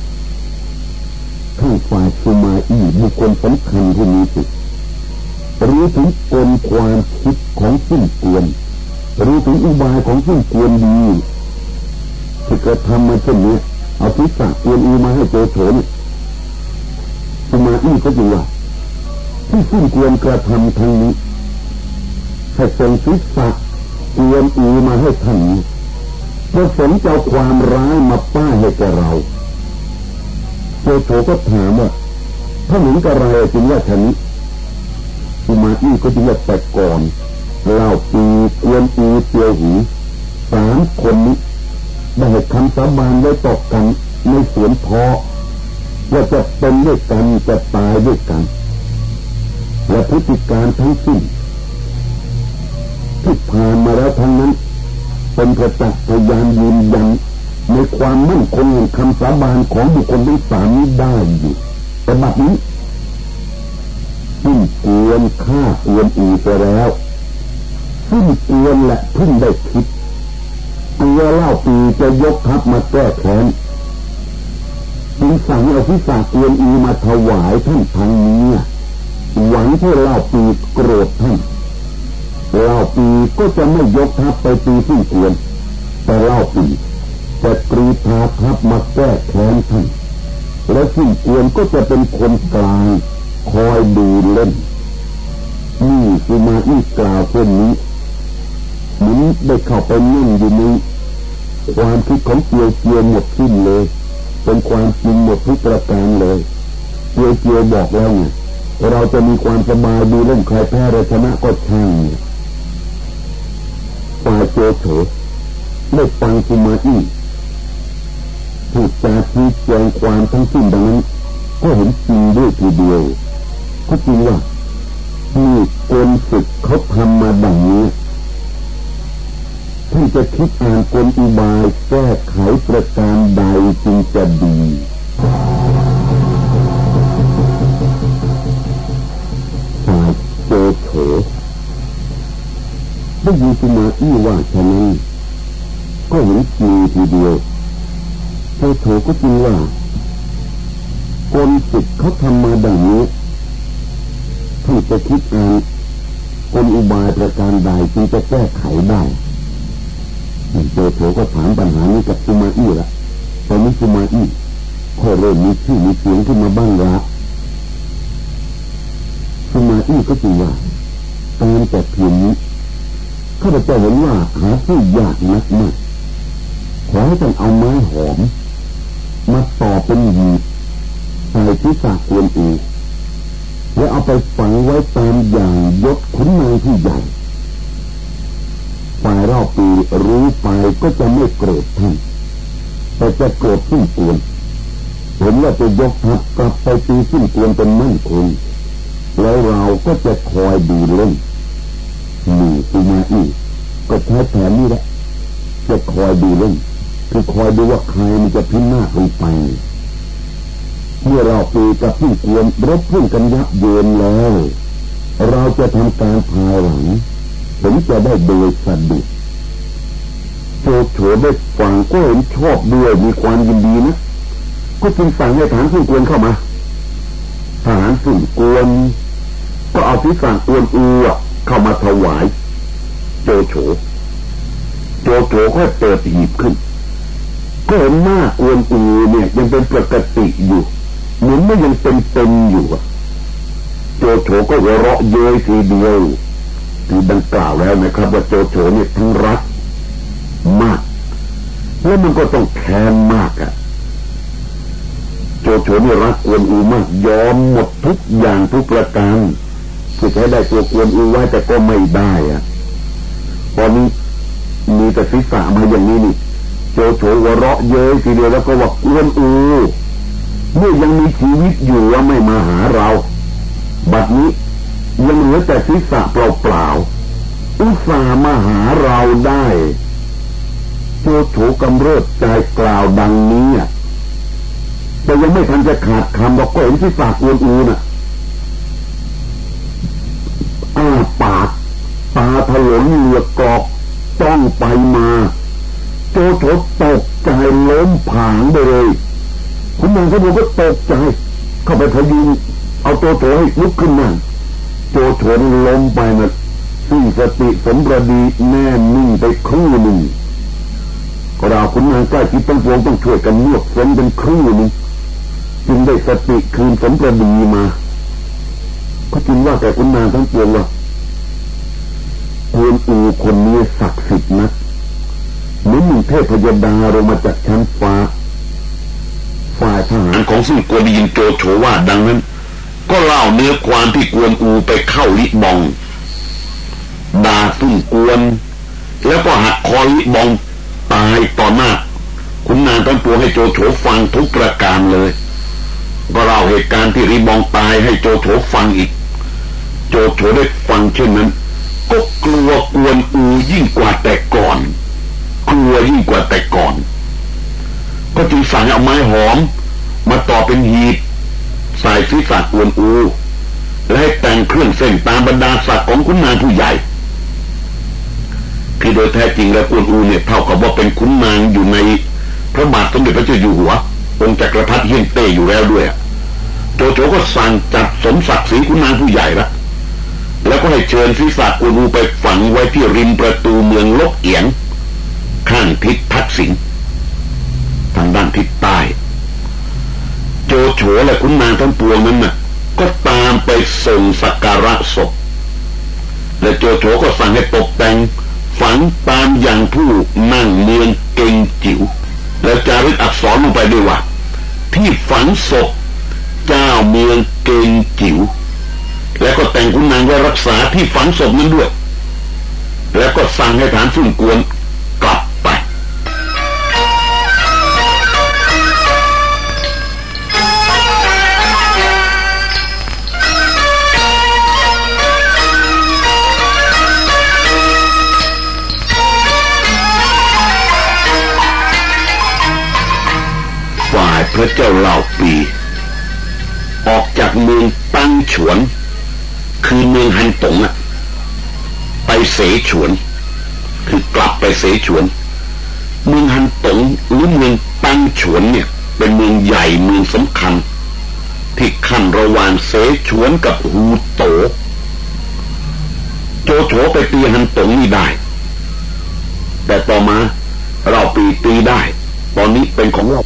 ข้างฝ่ายสุมาอีบุคคลสำคัญที่มีสิทธิ รู้ถึงกลความคิดของสิ้นเกวียนรู้ถึงอุบายของสิ้นเกวียนดีที่กระทำมาเช่นนี้เอาพิษะเกวียนอีมาให้โจโฉนสมาอีก็อยู่ว่าที่สิ้นเกวียนกระทำทางนี้ให้ส่งพิษะเกวียนอีมาให้ท่านนี้ประสงค์จะเอาความร้ายมาป้ายให้แกเราโจโฉก็ถามว่าถ้าหนุนกระไรจึงว่าฉันนี้ อุมาอี้ก็จะเรียกแต่ก่อนเล่าปีกวนปีเตียวหูสามคนนี้ได้คำสาบานไว้ตกกันในสวนพอว่าจะเป็นด้วยกันจะตายด้วยกัน และพฤติการทั้งสิ้นที่ผ่านมาแล้วทั้งนั้น เป็นประจักษ์พยานยืนยันในความมั่นคงแห่งคำสาบานของบุคคลทั้งสามนี้ได้อยู่แต่บัดนี้ สิ้นเกวนฆ่าเกวียนอีไปแล้วสิ้นเกวนแหละพิ่งได้คิดเกลือเล่าปีจะยกทัพมาแก้แค้นจึงสั่งเอาพิศาเกวนอีมาถวายท่านทางนี้หวังที่เล่าปีโกรธท่านเล่าปีก็จะไม่ยกทัพไปตีสิ้นเกวนแต่เล่าปีจะกรีธาทัพมาแก้แค้นท่านและสิ้นเกวนก็จะเป็นคนกลาง คอยดูเล่นนี่คือมาอีกกล่าวเช่นนี้มันได้เข้าไปนั่งอยู่ในความคิดของเกียวเกียวหมดสิ้นเลย เป็นความจริงหมดทุกประการเลยเกียวเกียวบอกแล้วไงเราจะมีความสบายดีเรื่องใครแพ้รือชนะก็ช่างฝ่ายโจโฉได้ฟังคุมาอี้พูดจาชี้แจงความทั้งสิ้นดังนั้นก็เห็นจริงด้วยทีเดียว ก็จริงว่ามีกลศึกเขาทำมาดังนี้ท่านจะคิดอ่านกลอุบายแก้ไขประการใดจึงจะดีฝ่ายโจโฉได้ยินสมาอี้ว่าฉะนั้นก็เห็นจริงทีเดียวโจโฉก็จริงว่ากลศึกเขาทำมาดังนี้ ท่าจะคิดอ่านกลอุบายประการใดจึงจะแก้ไขได้โจโฉก็ถามปัญหานี้กับสุมาอี้ละตอนนี้สุมาอี้ค่อยเริ่มมีชื่อมีเสียงขึ้นมาบ้างละสุมาอี้ก็จริงว่าการแต่เพียงนี้ข้าพเจ้าเห็นว่าหาผู้ยากนักมากขอให้ท่านเอาไม้หอม มาต่อเป็นหยีบใส่ที่สากวนอีก แล้วเอาไปฝังไว้ตามอย่างยศขุนนางที่ใหญ่ฝ่ายรอบปีรู้ไปก็จะไม่โกรธท่านแต่จะโกรธขึ้นกวนเห็นว่าจะยกทัพกลับไปตีขึ้นกวนเป็นมั่นคงแล้วเราก็จะคอยดูเล่นนี่ตีมาอีกก็ใช้แผนนี้แหละจะคอยดูเล่นคือคอยดูว่าใครมันจะพินาศลงไป เมื่อเราปีกับผู้กวนรบพุ่งกันยับเยินแล้ว เราจะทำการภายหลังผมจะได้โดยสะดุดโจโฉได้ฟังก็เห็นชอบด้วยมีความยินดีนะก็จึงสั่งให้ทหารผู้กวนเข้ามาทหารผู้กวนก็เอาที่สั่งอวนอูเข้ามาถวาย โจโฉโจโฉก็เปิดหีบขึ้นก็เห็นหน้าอวนอูเนี่ยยังเป็นปกติอยู่ เหมือนไม่ยังเป็นเป็นอยู่โจโฉก็หัวเราะเย้ยทีเดียวที่ดังกล่าวแล้วนะครับ ว่าโจโฉเนี่ยทั้งรักมาก แล้วมันก็ต้องแค้นมากอะโจโฉนี่รักกวนอูมากยอมหมดทุกอย่างทุกประการคือใช้ได้ตัวกวนอูไว้แต่ก็ไม่ได้อะตอนนี้มีแต่ศีรษะมาอย่างนี้นี่โจโฉหัวเราะเย้ยทีเดียวแล้วก็ว่ากวนอู เมื่อยังมีชีวิตอยู่ว่าไม่มาหาเรา บัดนี้ยังเหลือแต่ศีรษะเปล่าๆอุตส่าห์มาหาเราได้โจโฉกำเริบใจกล่าวดังนี้แต่ยังไม่ทันจะขาดคำบอกก็เห็นศีรษะกวนอูน่ะอ้าปากตาถลนเหลือกอกต้องไปมา โจโฉตกใจล้มผางไปเลย คุณนางขบวนก็ตกใจ เข้าไปพยุงเอาตัวโถให้ลุกขึ้นนั่งโจโฉนล้มไปนะซึ่งสติสมประดีแน่นิ่งไปครู่หนึ่งเราคุณนางใกล้ชิดต้องวงต้องช่วยกันนวดฝนเป็นครู่หนึ่งจึงได้สติคืนสมประดีมา ก็จึงว่าแต่คุณนางทั้งปวงว่าควนอูคนนี้ศักดิ์สิทธิ์นะเหมือนหนึ่งเทพยดาลงมาจากชั้นฟ้า ฝ่ายทหารของซึ่งกวนยินโจโฉว่าดังนั้น ก็เล่าเนื้อความที่กวนอูไปเข้าลิบองด่าซึ่งกวน แล้วก็หักคอลิบองตายต่อหน้าคุณนางตั้งตัวให้โจโฉฟังทุกประการเลย ก็เล่าเหตุการณ์ที่ริบองตายให้โจโฉฟังอีก โจโฉได้ฟังเช่นนั้น ก็กลัวกวนอูยิ่งกว่าแต่ก่อน กลัวยิ่งกว่าแต่ก่อน ก็จึงสั่งเอาไม้หอม มาต่อเป็นหีบใส่ศีรษะกวนอู และให้แต่งเครื่องเส้นตามบรรดาศักดิ์ของคุณนางผู้ใหญ่ที่โดยแท้จริงแล้วกวนอูเนี่ยเท่ากับว่าเป็นคุณนางอยู่ในพระบาทสมเด็จพระเจ้าอยู่หัวองค์จักรพรรดิเฮียนเต้อยู่แล้วด้วยโจโฉก็สั่งจัดสมศักดิ์ศรีคุณนางผู้ใหญ่ละแล้วก็ให้เชิญศีรษะกวนอูไปฝังไว้ที่ริมประตูเมืองลกเอียงข้างทิศทักษิณ ทางด้านทิศใต้ โจโฉและคุณนางทั้งปวงนั้นน่ะ ก็ตามไปส่งสักการะศพ และโจโฉก็สั่งให้ตกแต่งฝังตามอย่างผู้นั่งเมืองเก่งจิ๋วแล้วจารึกอักษรลงไปด้วยว่าที่ฝังศพเจ้าเมืองเก่งจิ๋วแล้วก็แต่งคุณนางไว้รักษาที่ฝังศพนั้นด้วย แล้วก็สั่งให้ฐานสุ่นกวน พระเจ้าเหล่าปี ออกจากเมืองตั้งฉวน คือเมืองฮันตงอะไปเสฉวน คือกลับไปเสฉวน เมืองฮันตงหรือเมืองตั้งฉวนเนี่ย เป็นเมืองใหญ่เมืองสำคัญ ที่ขั้นระหว่างเสฉวนกับฮูโต โจโฉไปตีฮันตงนี่ได้ แต่ต่อมาเราปีตีได้ ตอนนี้เป็นของเรา